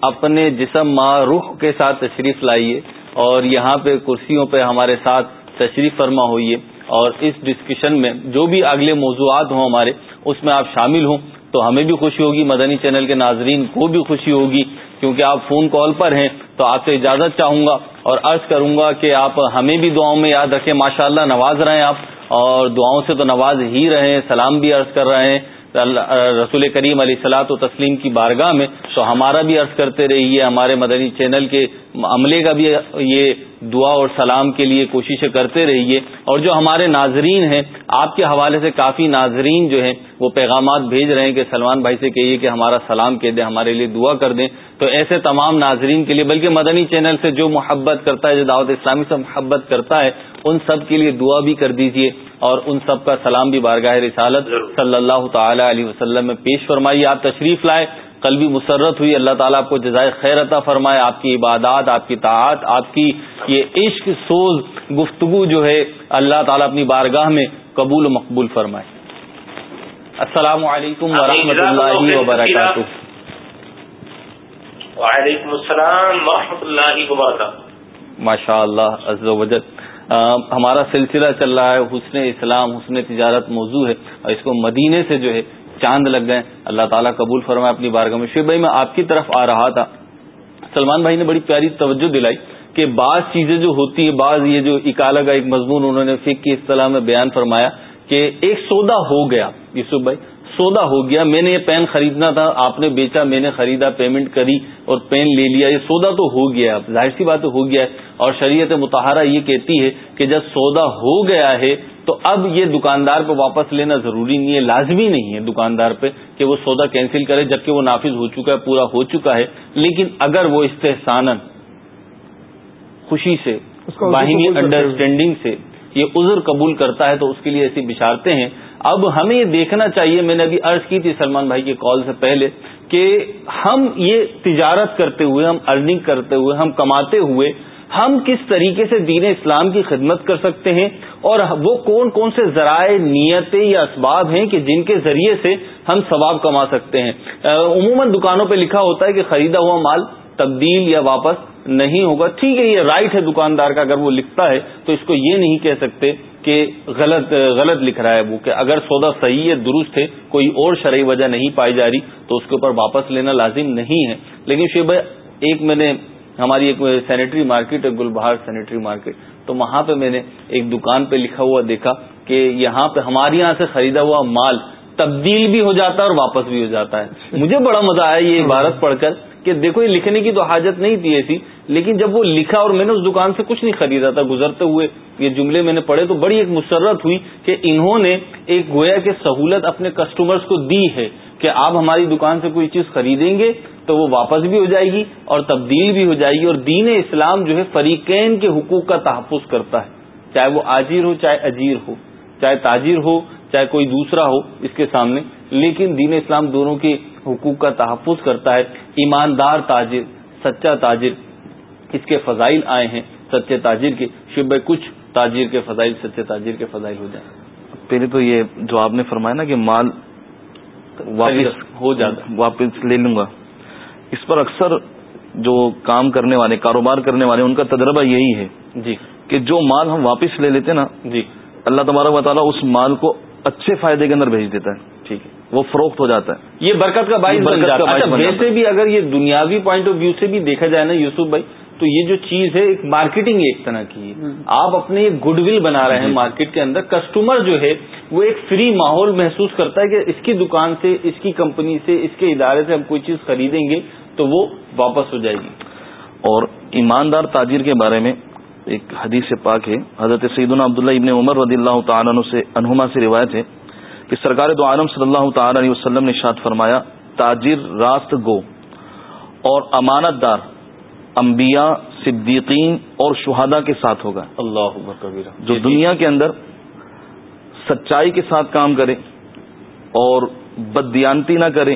اپنے جسم رخ کے ساتھ تشریف لائیے اور یہاں پہ کرسیوں پہ ہمارے ساتھ تشریف فرما ہوئیے اور اس ڈسکشن میں جو بھی اگلے موضوعات ہوں ہمارے، اس میں آپ شامل ہوں تو ہمیں بھی خوشی ہوگی، مدنی چینل کے ناظرین کو بھی خوشی ہوگی۔ کیونکہ آپ فون کال پر ہیں تو آپ سے اجازت چاہوں گا اور عرض کروں گا کہ آپ ہمیں بھی دعاؤں میں یاد رکھیں۔ ماشاء اللہ نواز رہے ہیں آپ اور دعاؤں سے تو نواز ہی رہے ہیں، سلام بھی عرض کر رہے ہیں۔ رسول کریم علیہ سلاۃ و تسلیم کی بارگاہ میں، تو ہمارا بھی عرض کرتے رہیے، ہمارے مدنی چینل کے عملے کا بھی یہ دعا اور سلام کے لیے کوششیں کرتے رہیے۔ اور جو ہمارے ناظرین ہیں، آپ کے حوالے سے کافی ناظرین جو ہیں، وہ پیغامات بھیج رہے ہیں کہ سلمان بھائی سے کہیے کہ ہمارا سلام کہہ دیں، ہمارے لیے دعا کر دیں۔ تو ایسے تمام ناظرین کے لیے، بلکہ مدنی چینل سے جو محبت کرتا ہے، جو دعوت اسلامی سے محبت کرتا ہے، ان سب کے لیے دعا بھی کر دیجیے اور ان سب کا سلام بھی بارگاہ رسالت صلی اللہ تعالی علیہ وسلم میں پیش فرمائیے آپ تشریف لائے کل بھی مسرت ہوئی اللہ تعالیٰ آپ کو جزائے خیر عطا فرمائے آپ کی عبادات آپ کی طاعت آپ کی یہ عشق سوز گفتگو جو ہے اللہ تعالیٰ اپنی بارگاہ میں قبول و مقبول فرمائے۔ السلام علیکم ورحمۃ اللہ وبرکاتہ وعلیکم السلام ورحمۃ اللہ وبرکاتہ۔ ماشاء اللہ عز و ہمارا سلسلہ چل رہا ہے، حسن اسلام، حسن تجارت موضوع ہے، اور اس کو مدینے سے جو ہے چاند لگ گئے۔ اللہ تعالیٰ قبول فرمائے اپنی بارگاہ میں۔ شیخ بھائی، میں آپ کی طرف آ رہا تھا۔ سلمان بھائی نے بڑی پیاری توجہ دلائی کہ بعض چیزیں جو ہوتی ہیں، بعض یہ جو اکالا کا ایک مضمون انہوں نے فک کی اصطلاح میں بیان فرمایا کہ ایک سودا ہو گیا۔ یوسف بھائی سودا ہو گیا میں نے یہ پین خریدنا تھا آپ نے بیچا میں نے خریدا پیمنٹ کری اور پین لے لیا۔ یہ سودا تو ہو گیا ظاہر سی بات ہو گیا ہے۔ اور شریعت متحرہ یہ کہتی ہے کہ جب سودا ہو گیا ہے تو اب یہ دکاندار پہ واپس لینا ضروری نہیں ہے لازمی نہیں ہے دکاندار پہ کہ وہ سودا کینسل کرے جبکہ وہ نافذ ہو چکا ہے پورا ہو چکا ہے۔ لیکن اگر وہ استحسان خوشی سے باہمی انڈرسٹینڈنگ سے یہ عذر قبول کرتا ہے تو اس کے لیے ایسی بچارتے ہیں۔ اب ہمیں یہ دیکھنا چاہیے، میں نے ابھی عرض کی تھی سلمان بھائی کے کال سے پہلے کہ ہم یہ تجارت کرتے ہوئے، ہم ارننگ کرتے ہوئے، ہم کماتے ہوئے ہم کس طریقے سے دین اسلام کی خدمت کر سکتے ہیں؟ اور وہ کون کون سے ذرائع، نیتیں یا اسباب ہیں کہ جن کے ذریعے سے ہم ثواب کما سکتے ہیں؟ عموماً دکانوں پہ لکھا ہوتا ہے کہ خریدا ہوا مال تبدیل یا واپس نہیں ہوگا۔ ٹھیک ہے، یہ رائٹ ہے دکاندار کا، اگر وہ لکھتا ہے تو اس کو یہ نہیں کہہ سکتے کہ غلط غلط لکھ رہا ہے وہ، کہ اگر سودا صحیح ہے درست ہے، کوئی اور شرعی وجہ نہیں پائی جا رہی، تو اس کے اوپر واپس لینا لازم نہیں ہے۔ لیکن شیب ایک میں نے ہماری ایک سینیٹری مارکیٹ ہے گل بہار سینیٹری مارکیٹ تو وہاں پہ میں نے ایک دکان پہ لکھا ہوا دیکھا کہ یہاں پہ ہمارے یہاں سے خریدا ہوا مال تبدیل بھی ہو جاتا ہے اور واپس بھی ہو جاتا ہے۔ مجھے بڑا مزہ آیا یہ عبارت پڑھ کر کہ دیکھو، یہ لکھنے کی تو حاجت نہیں تھی ایسی۔ لیکن جب وہ لکھا اور میں نے اس دکان سے کچھ نہیں خریدا تھا، گزرتے ہوئے یہ جملے میں نے پڑھے، تو بڑی ایک مسرت ہوئی کہ انہوں نے ایک گویا کے سہولت اپنے کسٹمرز کو دی ہے کہ آپ ہماری دکان سے کوئی چیز خریدیں گے تو وہ واپس بھی ہو جائے گی اور تبدیل بھی ہو جائے گی اور دین اسلام جو ہے فریقین کے حقوق کا تحفظ کرتا ہے۔ چاہے وہ آجیر ہو، چاہے اجیر ہو، چاہے تاجر ہو، چاہے کوئی دوسرا ہو اس کے سامنے، لیکن دین اسلام دونوں کے حقوق کا تحفظ کرتا ہے۔ ایماندار تاجر، سچا تاجر اس کے فضائل آئے ہیں سچے تاجر کے شب کچھ تاجر کے فضائل سچے تاجر کے فضائل ہو جائیں۔ پہلے تو یہ جو آپ نے فرمایا نا کہ مال واپس ہو جاتا واپس لے لوں گا۔ اس پر اکثر جو کام کرنے والے کاروبار کرنے والے ان کا تجربہ یہی ہے جی۔ کہ جو مال ہم واپس لے لیتے نا جی۔ اللہ تبارک و تعالیٰ اس مال کو اچھے فائدے کے اندر بھیج دیتا ہے۔ ٹھیک ہے۔ وہ فروخت ہو جاتا ہے۔ یہ برکت کا باعث اچھا، ویسے بھی اگر یہ دنیاوی پوائنٹ آف ویو سے بھی دیکھا جائے نا یوسف بھائی تو یہ جو چیز ہے ایک مارکیٹنگ ایک طرح کی۔ ہے آپ اپنے گڈ ول بنا رہے ہیں مارکیٹ جی۔ کے اندر۔ کسٹمر جو ہے وہ ایک فری ماحول محسوس کرتا ہے کہ اس کی دکان سے اس کی کمپنی سے اس کے ادارے سے ہم کوئی چیز خریدیں گے تو وہ واپس ہو جائے گی۔ اور ایماندار تاجر کے بارے میں ایک حدیث پاک ہے۔ حضرت سیدنا عبداللہ ابن عمر رضی اللہ تعالیٰ سے انہما سے روایت ہے کہ سرکار دو عالم صلی اللہ تعالی علیہ وسلم نے شاد فرمایا تاجر راست گو اور امانت دار انبیاء صدیقین اور شہدا کے ساتھ ہوگا۔ اللہ جو دنیا کے اندر سچائی کے ساتھ کام کرے اور بدیانتی نہ کرے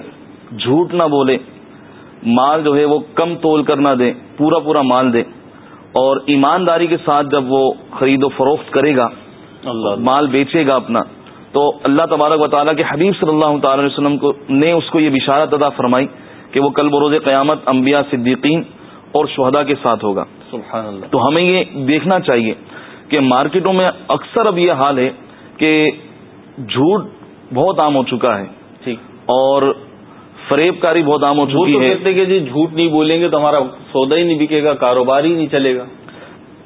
جھوٹ نہ بولے مال جو ہے وہ کم تول کر نہ دے پورا پورا مال دے اور ایمانداری کے ساتھ جب وہ خرید و فروخت کرے گا اللہ مال بیچے گا اپنا تو اللہ تبارک و تعالیٰ کے حبیب صلی اللہ تعالی علیہ وسلم کو نے اس کو یہ بشارت ادا فرمائی کہ وہ کل بروز قیامت انبیاء صدیقین اور شہدا کے ساتھ ہوگا۔ سبحان اللہ۔ تو ہمیں یہ دیکھنا چاہیے کہ مارکیٹوں میں اکثر اب یہ حال ہے کہ جھوٹ بہت عام ہو چکا ہے۔ ٹھیک۔ اور فریب کاری بہت عام ہو چکی ہے۔ کہتے کہ جی جھوٹ نہیں بولیں گے تو ہمارا سودا ہی نہیں بکے گا کاروبار ہی نہیں چلے گا۔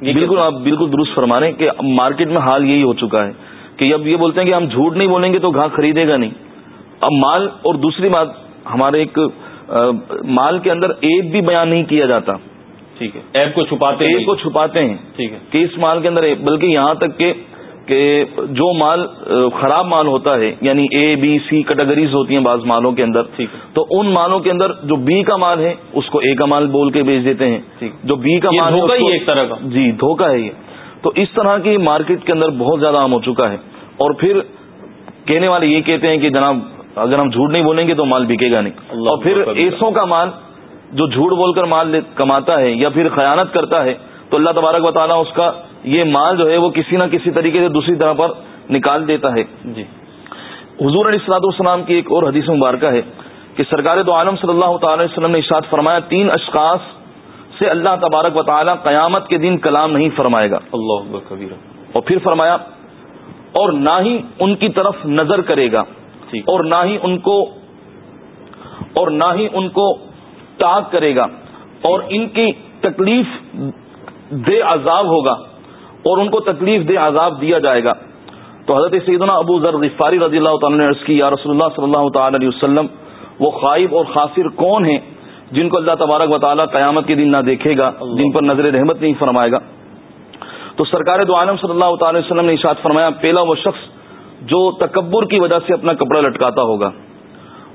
بالکل آپ بالکل درست فرما رہے ہیں کہ مارکیٹ میں حال یہی ہو چکا ہے کہ اب یہ بولتے ہیں کہ ہم جھوٹ نہیں بولیں گے تو گاہ خریدے گا نہیں۔ اب مال اور دوسری بات ہمارے ایک مال کے اندر ایپ بھی بیان نہیں کیا جاتا۔ ٹھیک ہے۔ ایپ کو چھپاتے ایپ کو چھپاتے ہیں۔ ٹھیک ہے۔ کہ اس مال کے اندر بلکہ یہاں تک کہ کہ جو مال خراب مال ہوتا ہے یعنی اے بی سی کیٹیگریز ہوتی ہیں بعض مالوں کے اندر تو ان مالوں کے اندر جو بی کا مال ہے اس کو اے کا مال بول کے بیچ دیتے ہیں۔ جو بی کا مال ہے ایک طرح کا۔ جی دھوکا ہے یہ۔ تو اس طرح کی مارکیٹ کے اندر بہت زیادہ عام ہو چکا ہے۔ اور پھر کہنے والے یہ کہتے ہیں کہ جناب اگر ہم جھوٹ نہیں بولیں گے تو مال بکے گا نہیں۔ اور پھر ایسوں کا مال جو جھوٹ بول کر مال کماتا ہے یا پھر خیانت کرتا ہے تو اللہ تبارک و تعالیٰ اس کا یہ مال جو ہے وہ کسی نہ کسی طریقے سے دوسری طرح پر نکال دیتا ہے۔ جی۔ حضور علیہ السلاط والسلام کی ایک اور حدیث مبارکہ ہے کہ سرکار دو عالم صلی اللہ تعالی وسلم نے اشاد فرمایا تین اشخاص سے اللہ تبارک و تعالیٰ قیامت کے دن کلام نہیں فرمائے گا۔ اللہ اور پھر فرمایا اور نہ ہی ان کی طرف نظر کرے گا۔ اور نہ ہی ان کو اور نہ ہی ان کو تاک کرے گا اور ان کی تکلیف دے عذاب ہوگا اور ان کو تکلیف دے عذاب دیا جائے گا۔ تو حضرت سیدنا ابو ذر غفاری رضی اللہ تعالیٰ نے عرض کی یا رسول اللہ صلی اللہ تعالی علیہ وسلم وہ خائب اور خاصر کون ہیں جن کو اللہ تبارک و تعالیٰ قیامت کے دن نہ دیکھے گا جن پر نظر رحمت نہیں فرمائے گا۔ تو سرکار دو عالم صلی اللہ تعالی وسلم نے اشاد فرمایا پہلا وہ شخص جو تکبر کی وجہ سے اپنا کپڑا لٹکاتا ہوگا۔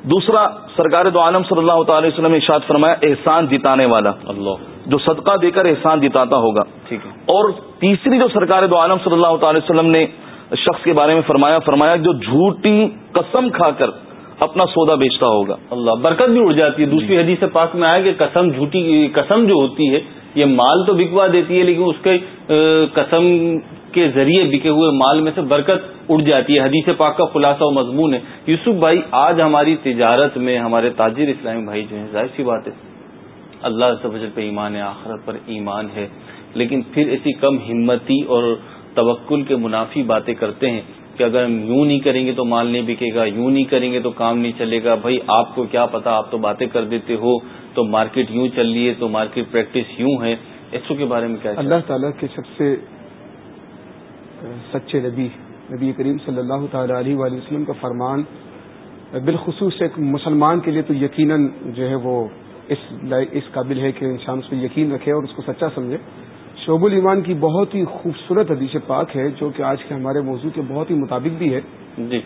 دوسرا سرکار دو عالم صلی اللہ تعالی وسلم نے اشاد فرمایا احسان جتانے والا۔ اللہ۔ جو صدقہ دے کر احسان جتاتا ہوگا۔ ٹھیک ہے۔ اور تیسری جو سرکار دو عالم صلی اللہ تعالی وسلم نے شخص کے بارے میں فرمایا فرمایا جو جھوٹی قسم کھا کر اپنا سودا بیچتا ہوگا۔ اللہ برکت بھی اڑ جاتی ہے۔ دوسری حدیث پاک میں آیا کہ قسم جھوٹی قسم جو ہوتی ہے یہ مال تو بکوا دیتی ہے لیکن اس کے قسم کے ذریعے بکے ہوئے مال میں سے برکت اڑ جاتی ہے۔ حدیث پاک کا خلاصہ و مضمون ہے۔ یوسف بھائی، آج ہماری تجارت میں ہمارے تاجر اسلامی بھائی جو ہیں، ظاہر سی بات ہے، اللہ سے پہ ایمان ہے، آخرت پر ایمان ہے، لیکن پھر ایسی کم ہمتی اور توکل کے منافی باتیں کرتے ہیں کہ اگر ہم یوں نہیں کریں گے تو مال نہیں بکے گا، یوں نہیں کریں گے تو کام نہیں چلے گا۔ بھائی، آپ کو کیا پتا، آپ تو باتیں کر دیتے ہو، تو مارکیٹ یوں چل رہی ہے، تو مارکیٹ پریکٹس یوں ہے۔ ایسو کے بارے میں کیا اللہ تعالیٰ کے سب سے سچے نبی نبی کریم صلی اللہ تعالی علیہ وآلہ وسلم کا فرمان بالخصوص ایک مسلمان کے لیے تو یقیناً جو ہے وہ اس اس قابل ہے کہ انسان اس پہ یقین رکھے اور اس کو سچا سمجھے۔ شعب الایمان کی بہت ہی خوبصورت حدیث پاک ہے جو کہ آج کے ہمارے موضوع کے بہت ہی مطابق بھی ہے۔ جی۔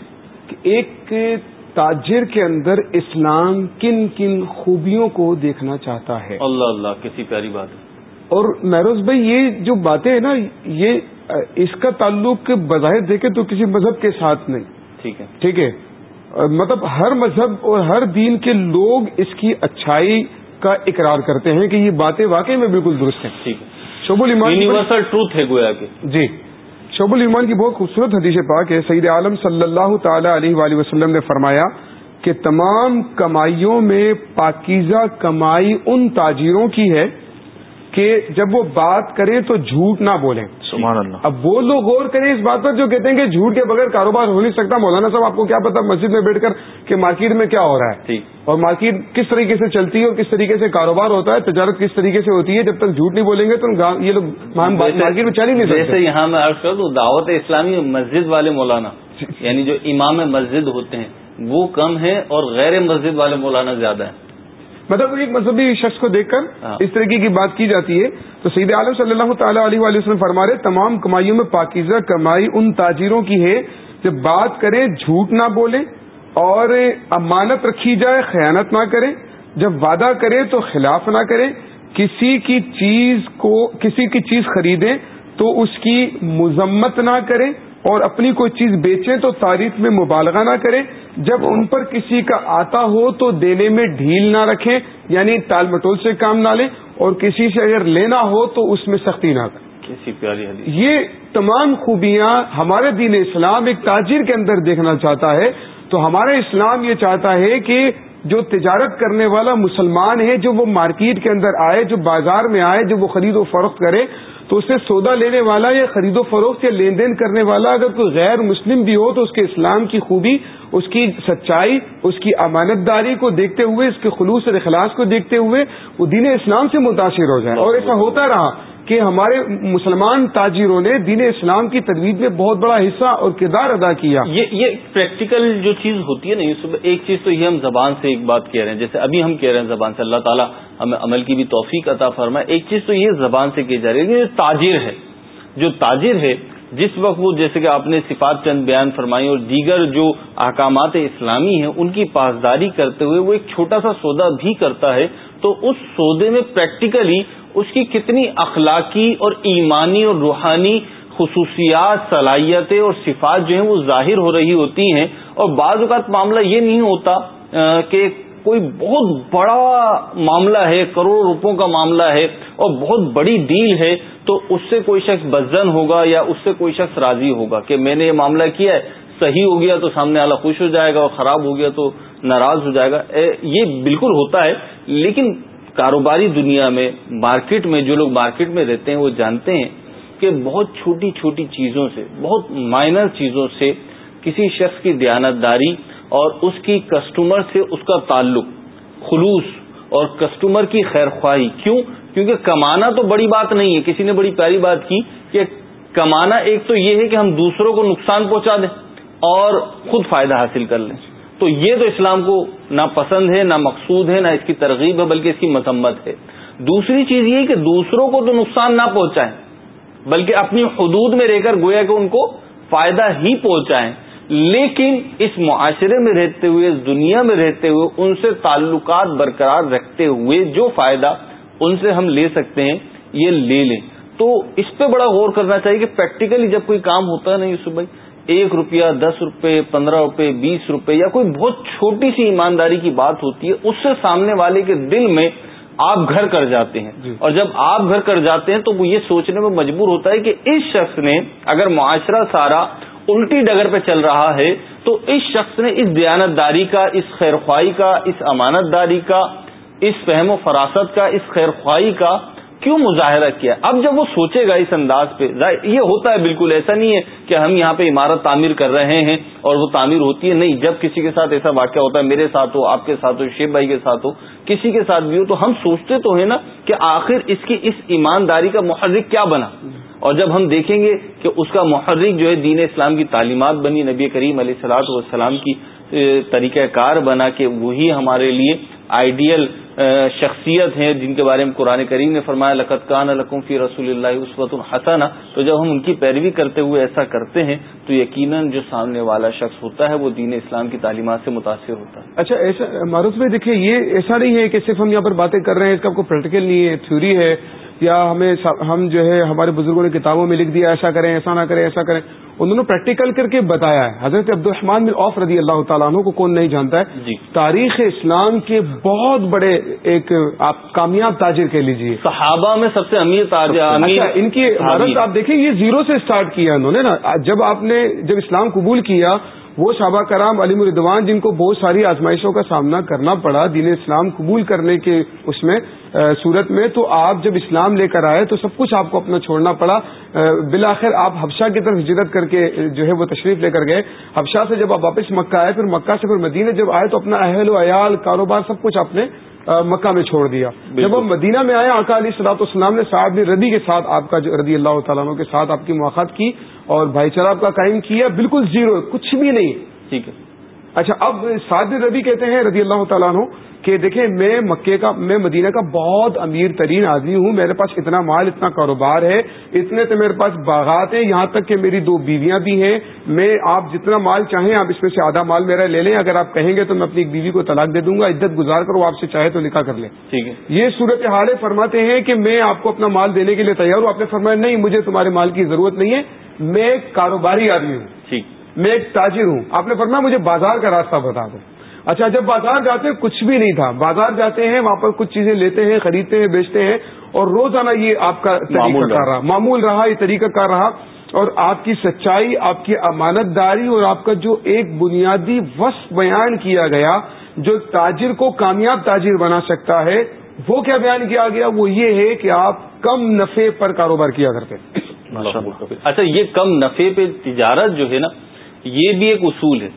کہ ایک تاجر کے اندر اسلام کن کن خوبیوں کو دیکھنا چاہتا ہے۔ اللہ اللہ کسی پیاری بات۔ ہے اور مہروز بھائی یہ جو باتیں ہیں نا یہ اس کا تعلق بظاہر دیکھے تو کسی مذہب کے ساتھ نہیں۔ ٹھیک ہے۔ ٹھیک ہے؟ مطلب ہر مذہب اور ہر دین کے لوگ اس کی اچھائی کا اقرار کرتے ہیں کہ یہ باتیں واقعی میں بالکل درست ہیں۔ ٹھیک ہے۔ شعب المان یونیورسل ٹروتھ ہے گویا کہ۔ جی۔ شعب المان کی بہت خوبصورت حدیث پاک ہے۔ سعید عالم صلی اللہ تعالی علیہ وآلہ وسلم نے فرمایا کہ تمام کمائیوں میں پاکیزہ کمائی ان تاجروں کی ہے کہ جب وہ بات کریں تو جھوٹ نہ بولیں۔ سبحان اللہ۔ اب وہ لوگ غور کریں اس بات پر جو کہتے ہیں کہ جھوٹ کے بغیر کاروبار ہو نہیں سکتا۔ مولانا صاحب آپ کو کیا پتا مسجد میں بیٹھ کر کہ مارکیٹ میں کیا ہو رہا ہے؟ اور مارکیٹ کس طریقے سے چلتی ہے اور کس طریقے سے کاروبار ہوتا ہے تجارت کس طریقے سے ہوتی ہے؟ جب تک جھوٹ نہیں بولیں گے تو یہ لوگ مارکیٹ میں چل ہی نہیں جیسے یہاں میں عرض کر دوں دعوت اسلامی مسجد والے مولانا یعنی جو امام مسجد ہوتے ہیں وہ کم ہیں اور غیر مسجد والے مولانا زیادہ ہیں۔ مطلب ایک مذہبی شخص کو دیکھ کر ہاں۔ اس طریقے کی بات کی جاتی ہے۔ تو سید عالم صلی اللہ تعالی علیہ وآلہ وسلم فرما رہے تمام کمائیوں میں پاکیزہ کمائی ان تاجروں کی ہے جب بات کریں جھوٹ نہ بولیں اور امانت رکھی جائے خیانت نہ کریں۔ جب وعدہ کریں تو خلاف نہ کریں۔ کسی کی چیز کو کسی کی چیز خریدیں تو اس کی مذمت نہ کریں۔ اور اپنی کوئی چیز بیچیں تو تاریخ میں مبالغہ نہ کریں جب ان پر کسی کا آتا ہو تو دینے میں ڈھیل نہ رکھیں یعنی ٹال مٹول سے کام نہ لیں اور کسی سے اگر لینا ہو تو اس میں سختی نہ کریں۔ کسی پیاری حدیث یہ تمام خوبیاں ہمارے دین اسلام ایک تاجر کے اندر دیکھنا چاہتا ہے۔ تو ہمارا اسلام یہ چاہتا ہے کہ جو تجارت کرنے والا مسلمان ہے جو وہ مارکیٹ کے اندر آئے جو بازار میں آئے جو وہ خرید و فروخت کرے تو اسے سودا لینے والا یا خرید و فروخت یا لین دین کرنے والا اگر کوئی غیر مسلم بھی ہو تو اس کے اسلام کی خوبی، اس کی سچائی، اس کی امانت داری کو دیکھتے ہوئے، اس کے خلوص اور اخلاص کو دیکھتے ہوئے وہ دین اسلام سے متاثر ہو جائے۔ اور ایسا ہوتا رہا۔ کہ ہمارے مسلمان تاجروں نے دین اسلام کی تجویز میں بہت بڑا حصہ اور کردار ادا کیا۔ یہ یہ پریکٹیکل جو چیز ہوتی ہے نا یوسف، ایک چیز تو یہ ہم زبان سے ایک بات کہہ رہے ہیں، جیسے ابھی ہم کہہ رہے ہیں زبان سے، اللہ تعالیٰ ہمیں عمل کی بھی توفیق عطا فرمائے۔ ایک چیز تو یہ زبان سے کی جا رہی ہے جو تاجر ہے۔ جو تاجر ہے، جس وقت وہ جیسے کہ آپ نے صفات چند بیان فرمائی اور دیگر جو احکامات اسلامی ہیں، ان کی پاسداری کرتے ہوئے وہ ایک چھوٹا سا سودا بھی کرتا ہے، تو اس سودے میں پریکٹیکلی اس کی کتنی اخلاقی اور ایمانی اور روحانی خصوصیات، صلاحیتیں اور صفات جو ہیں وہ ظاہر ہو رہی ہوتی ہیں اور بعض اوقات معاملہ یہ نہیں ہوتا کہ کوئی بہت بڑا معاملہ ہے کروڑ روپوں کا معاملہ ہے اور بہت بڑی ڈیل ہے، تو اس سے کوئی شخص بزن ہوگا یا اس سے کوئی شخص راضی ہوگا کہ میں نے یہ معاملہ کیا ہے، صحیح ہو گیا تو سامنے والا خوش ہو جائے گا اور خراب ہو گیا تو ناراض ہو جائے گا۔ یہ بالکل ہوتا ہے، لیکن کاروباری دنیا میں مارکیٹ میں جو لوگ مارکیٹ میں رہتے ہیں وہ جانتے ہیں کہ بہت چھوٹی چھوٹی چیزوں سے، بہت مائنر چیزوں سے کسی شخص کی دیانتداری اور اس کی کسٹمر سے اس کا تعلق، خلوص اور کسٹمر کی خیر خواہی کیوں؟ کیونکہ کمانا تو بڑی بات نہیں ہے۔ کسی نے بڑی پیاری بات کی کہ کمانا ایک تو یہ ہے کہ ہم دوسروں کو نقصان پہنچا دیں اور خود فائدہ حاصل کر لیں۔ تو یہ تو اسلام کو نہ پسند ہے، نہ مقصود ہے، نہ اس کی ترغیب ہے، بلکہ اس کی مذمت ہے۔ دوسری چیز یہ کہ دوسروں کو تو نقصان نہ پہنچائیں، بلکہ اپنی حدود میں رہ کر گویا کہ ان کو فائدہ ہی پہنچائیں۔ لیکن اس معاشرے میں رہتے ہوئے، اس دنیا میں رہتے ہوئے، ان سے تعلقات برقرار رکھتے ہوئے جو فائدہ ان سے ہم لے سکتے ہیں، یہ لے لیں۔ تو اس پہ بڑا غور کرنا چاہیے کہ پریکٹیکلی جب کوئی کام ہوتا ہے نا یوسف بھائی ایک روپیہ دس روپے پندرہ روپے بیس روپے یا کوئی بہت چھوٹی سی ایمانداری کی بات ہوتی ہے اس سے سامنے والے کے دل میں آپ گھر کر جاتے ہیں۔ جی۔ اور جب آپ گھر کر جاتے ہیں تو وہ یہ سوچنے میں مجبور ہوتا ہے کہ اس شخص نے اگر معاشرہ سارا الٹی ڈگر پہ چل رہا ہے تو اس شخص نے اس دیانتداری کا اس خیر خواہی کا اس امانت داری کا اس فہم و فراست کا اس خیر خواہی کا کیوں مظاہرہ کیا؟ اب جب وہ سوچے گا اس انداز پہ یہ ہوتا ہے بالکل ایسا نہیں ہے کہ ہم یہاں پہ عمارت تعمیر کر رہے ہیں اور وہ تعمیر ہوتی ہے، نہیں، جب کسی کے ساتھ ایسا واقعہ ہوتا ہے، میرے ساتھ ہو، آپ کے ساتھ ہو، شیب بھائی کے ساتھ ہو، کسی کے ساتھ بھی ہو، تو ہم سوچتے تو ہیں نا کہ آخر اس کی اس ایمانداری کا محرک کیا بنا؟ اور جب ہم دیکھیں گے کہ اس کا محرک جو ہے دین اسلام کی تعلیمات بنی، نبی کریم علیہ السلاط والسلام کی طریقہ کار بنا کہ وہی ہمارے لیے آئیڈیل شخصیت ہیں جن کے بارے میں قرآن کریم نے فرمایا لقت کان القم فی رسول اللہ عصوت الحسن تو جب ہم ان کی پیروی کرتے ہوئے ایسا کرتے ہیں، تو یقیناً جو سامنے والا شخص ہوتا ہے، وہ دین اسلام کی تعلیمات سے متاثر ہوتا ہے۔ اچھا ایسا، معروف میں دیکھیے، یہ ایسا نہیں ہے کہ صرف ہم یہاں پر باتیں کر رہے ہیں، اس کا کوئی پریکٹیکل نہیں ہے، تھیوری ہے۔ یا ہمیں ہم جو ہے، ہمارے بزرگوں نے کتابوں میں لکھ دیا، ایسا کریں، ایسا نہ کریں، ایسا کریں۔ انہوں نے پریکٹیکل کر کے بتایا ہے۔ حضرت عبد الرحمان بن اوف رضی اللہ تعالیٰ عنہ کو کون نہیں جانتا ہے؟ جی۔ تاریخ اسلام کے بہت بڑے ایک آپ کامیاب تاجر کہہ لیجیے صحابہ میں سب سے امیر تاجر اچھا ان کی عمارت آپ دیکھیں یہ زیرو سے اسٹارٹ کیا انہوں نے نا۔ جب آپ نے جب اسلام قبول کیا وہ صحابہ کرام علی مردوان جن کو بہت ساری آزمائشوں کا سامنا کرنا پڑا دین اسلام قبول کرنے کے اس میں صورت میں تو آپ جب اسلام لے کر آئے تو سب کچھ آپ کو اپنا چھوڑنا پڑا۔ بلاخر آپ حفشہ کی طرف ہجرت کر کے جو ہے وہ تشریف لے کر گئے۔ حفشہ سے جب آپ واپس مکہ آئے پھر مکہ سے پھر مدینہ جب آئے تو اپنا اہل و عیال کاروبار سب کچھ آپ نے مکہ میں چھوڑ دیا۔ جب وہ مدینہ میں آئے اکالی صلاحت اسلام نے صاحب ردی کے ساتھ آپ کا رضی اللہ تعالیٰ کے ساتھ آپ کی مواقع کی اور بھائی چارہ کا قائم کیا بالکل زیرو کچھ بھی نہیں۔ ٹھیک ہے۔ اچھا اب سعد ربی کہتے ہیں رضی اللہ تعالیٰ عنہ کہ دیکھیں میں مکے کا میں مدینہ کا بہت امیر ترین آدمی ہوں میرے پاس اتنا مال اتنا کاروبار ہے اتنے تو میرے پاس باغات ہیں یہاں تک کہ میری دو بیویاں بھی ہیں۔ میں آپ جتنا مال چاہیں آپ اس میں سے آدھا مال میرا لے لیں اگر آپ کہیں گے تو میں اپنی ایک بیوی کو طلاق دے دوں گا عزت گزار کر وہ آپ سے چاہے تو نکاح کر لیں۔ ٹھیک ہے۔ یہ صورت حال فرماتے ہیں کہ میں آپ کو اپنا مال دینے کے لیے تیار ہوں۔ آپ نے فرمایا نہیں مجھے تمہارے مال کی ضرورت نہیں ہے میں ایک کاروباری آدمی ہوں۔ ٹھیک۔ میں ایک تاجر ہوں۔ آپ نے فرمایا مجھے بازار کا راستہ بتا دو۔ اچھا جب بازار جاتے ہیں کچھ بھی نہیں تھا۔ بازار جاتے ہیں وہاں پر کچھ چیزیں لیتے ہیں خریدتے ہیں بیچتے ہیں اور روزانہ یہ آپ کا طریقہ کار رہا۔ معمول رہا یہ طریقہ کار رہا۔ اور آپ کی سچائی آپ کی امانت داری اور آپ کا جو ایک بنیادی وصف بیان کیا گیا جو تاجر کو کامیاب تاجر بنا سکتا ہے وہ کیا بیان کیا گیا؟ وہ یہ ہے کہ آپ کم نفے پر کاروبار کیا کرتے اچھا یہ کم نفے پہ تجارت جو ہے نا یہ بھی ایک اصول ہے۔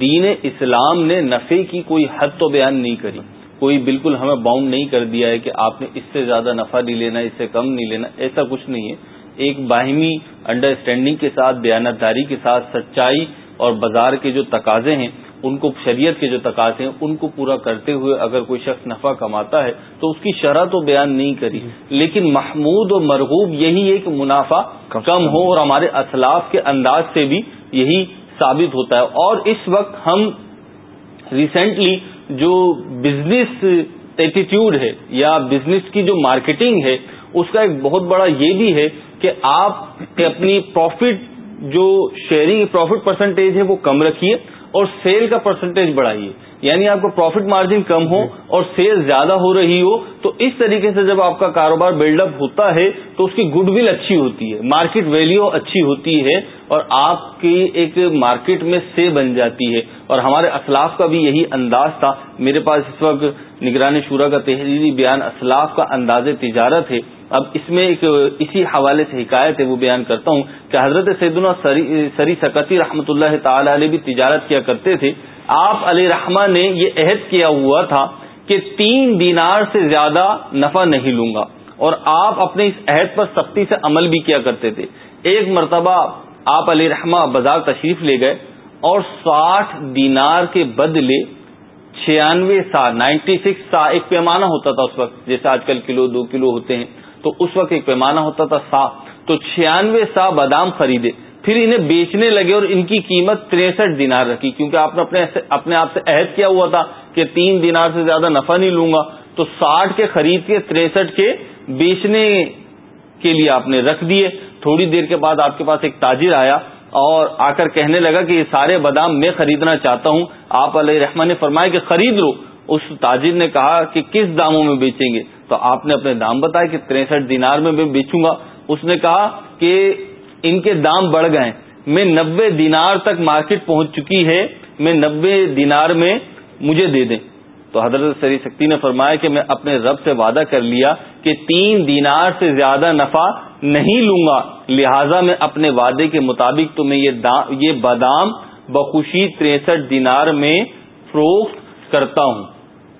دین اسلام نے نفے کی کوئی حد تو بیان نہیں کری۔ کوئی بالکل ہمیں باؤنڈ نہیں کر دیا ہے کہ آپ نے اس سے زیادہ نفع نہیں لینا اس سے کم نہیں لینا ایسا کچھ نہیں ہے۔ ایک باہمی انڈرسٹینڈنگ کے ساتھ بیانتداری کے ساتھ سچائی اور بازار کے جو تقاضے ہیں ان کو شریعت کے جو تقاضے ہیں ان کو پورا کرتے ہوئے اگر کوئی شخص نفع کماتا ہے تو اس کی شرح تو بیان نہیں کری۔ لیکن محمود و مرغوب یہی ایک منافع کم ہو اور ہمارے اسلاف کے انداز سے بھی یہی ثابت ہوتا ہے اور اس وقت ہم ریسنٹلی جو بزنس ایٹیٹیوڈ ہے یا بزنس کی جو مارکیٹنگ ہے، اس کا ایک بہت بڑا یہ بھی ہے کہ آپ اپنی پروفٹ جو شیئرنگ پروفٹ پرسنٹیج ہے وہ کم رکھیے اور سیل کا پرسنٹیج بڑھائیے۔ یعنی آپ کا پروفٹ مارجن کم ہو اور سیل زیادہ ہو رہی ہو، تو اس طریقے سے جب آپ کا کاروبار بلڈ اپ ہوتا ہے، تو اس کی گڈ ول اچھی ہوتی ہے مارکیٹ ویلیو اچھی ہوتی ہے اور آپ کی ایک مارکیٹ میں سے بن جاتی ہے۔ اور ہمارے اسلاف کا بھی یہی انداز تھا۔ میرے پاس اس وقت نگرانی شورا کا تحریری بیان اسلاف کا انداز تجارت ہے۔ اب اس میں ایک اسی حوالے سے حکایت ہے، وہ بیان کرتا ہوں کہ حضرت سیدنا سری سکتی رحمۃ اللہ تعالی علیہ بھی تجارت کیا کرتے تھے۔ آپ علیہ رحمٰ نے یہ عہد کیا ہوا تھا کہ تین دینار سے زیادہ نفع نہیں لوں گا۔ اور آپ اپنے اس عہد پر سختی سے عمل بھی کیا کرتے تھے۔ ایک مرتبہ آپ علیہ رحمٰ بازار تشریف لے گئے اور ساٹھ دینار کے بدلے چھیانوے سا، نائنٹی سکس سا، ایک پیمانہ ہوتا تھا اس وقت۔ جیسے آج کل کلو، دو کلو ہوتے ہیں۔ تو اس وقت ایک پیمانہ ہوتا تھا سا۔ تو چھیانوے سا بادام خریدے۔ پھر انہیں بیچنے لگے اور ان کی قیمت تریسٹھ دینار رکھی، کیونکہ آپ نے اپنے اپنے آپ سے عہد کیا ہوا تھا کہ تین دینار سے زیادہ نفع نہیں لوں گا۔ تو ساٹھ کے خرید کے، تریسٹھ کے بیچنے کے لیے آپ نے رکھ دیے۔ تھوڑی دیر کے بعد آپ کے پاس ایک تاجر آیا اور آ کر کہنے لگا کہ یہ سارے بادام میں خریدنا چاہتا ہوں۔ آپ علیہ رحمان نے فرمایا کہ خرید لو۔ اس تاجر نے کہا کہ کس داموں میں بیچیں گے؟ تو آپ نے اپنے دام بتایا کہ تریسٹھ دینار میں میں بیچوں گا۔ اس نے کہا کہ ان کے دام بڑھ گئے۔ میں نبے دینار تک مارکیٹ پہنچ چکی ہے۔ میں نبے دینار میں مجھے دے دیں۔ تو حضرت سری سکتی نے فرمایا کہ میں اپنے رب سے وعدہ کر لیا کہ تین دینار سے زیادہ نفع نہیں لوں گا۔ لہذا میں اپنے وعدے کے مطابق تو میں یہ بادام بخوشی تریسٹھ دینار میں فروخت کرتا ہوں۔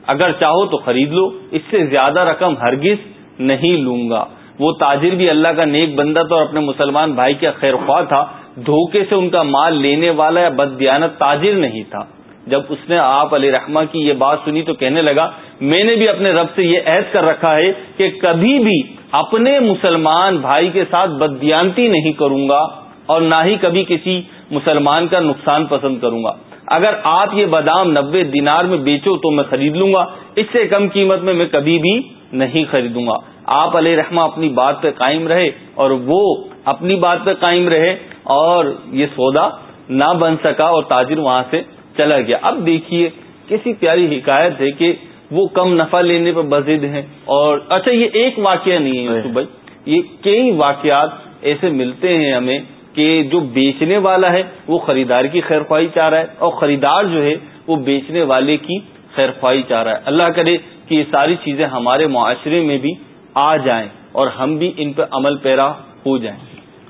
اگر چاہو تو خرید لو۔ اس سے زیادہ رقم ہرگز نہیں لوں گا۔ وہ تاجر بھی اللہ کا نیک بندہ تھا اور اپنے مسلمان بھائی کا خیر خواہ تھا، دھوکے سے ان کا مال لینے والا یا بددیانت تاجر نہیں تھا۔ جب اس نے آپ علیہ رحمہ کی یہ بات سنی تو کہنے لگا، میں نے بھی اپنے رب سے یہ عہد کر رکھا ہے کہ کبھی بھی اپنے مسلمان بھائی کے ساتھ بدیانتی نہیں کروں گا اور نہ ہی کبھی کسی مسلمان کا نقصان پسند کروں گا۔ اگر آپ یہ بادام نبے دینار میں بیچو تو میں خرید لوں گا، اس سے کم قیمت میں میں کبھی بھی نہیں خریدوں گا۔ آپ علیہ رحمہ اپنی بات پہ قائم رہے اور وہ اپنی بات پہ قائم رہے اور یہ سودا نہ بن سکا اور تاجر وہاں سے چلا گیا۔ اب دیکھیے کیسی پیاری حکایت ہے کہ وہ کم نفع لینے پہ بزد ہیں اور اچھا یہ ایک واقعہ نہیں ہے بھائی۔ یہ کئی واقعات ایسے ملتے ہیں ہمیں کہ جو بیچنے والا ہے وہ خریدار کی خیر خواہی چاہ رہا ہے اور خریدار جو ہے وہ بیچنے والے کی خیر خواہی چاہ رہا ہے۔ اللہ کرے کہ یہ ساری چیزیں ہمارے معاشرے میں بھی آ جائیں اور ہم بھی ان پہ عمل پیرا ہو جائیں۔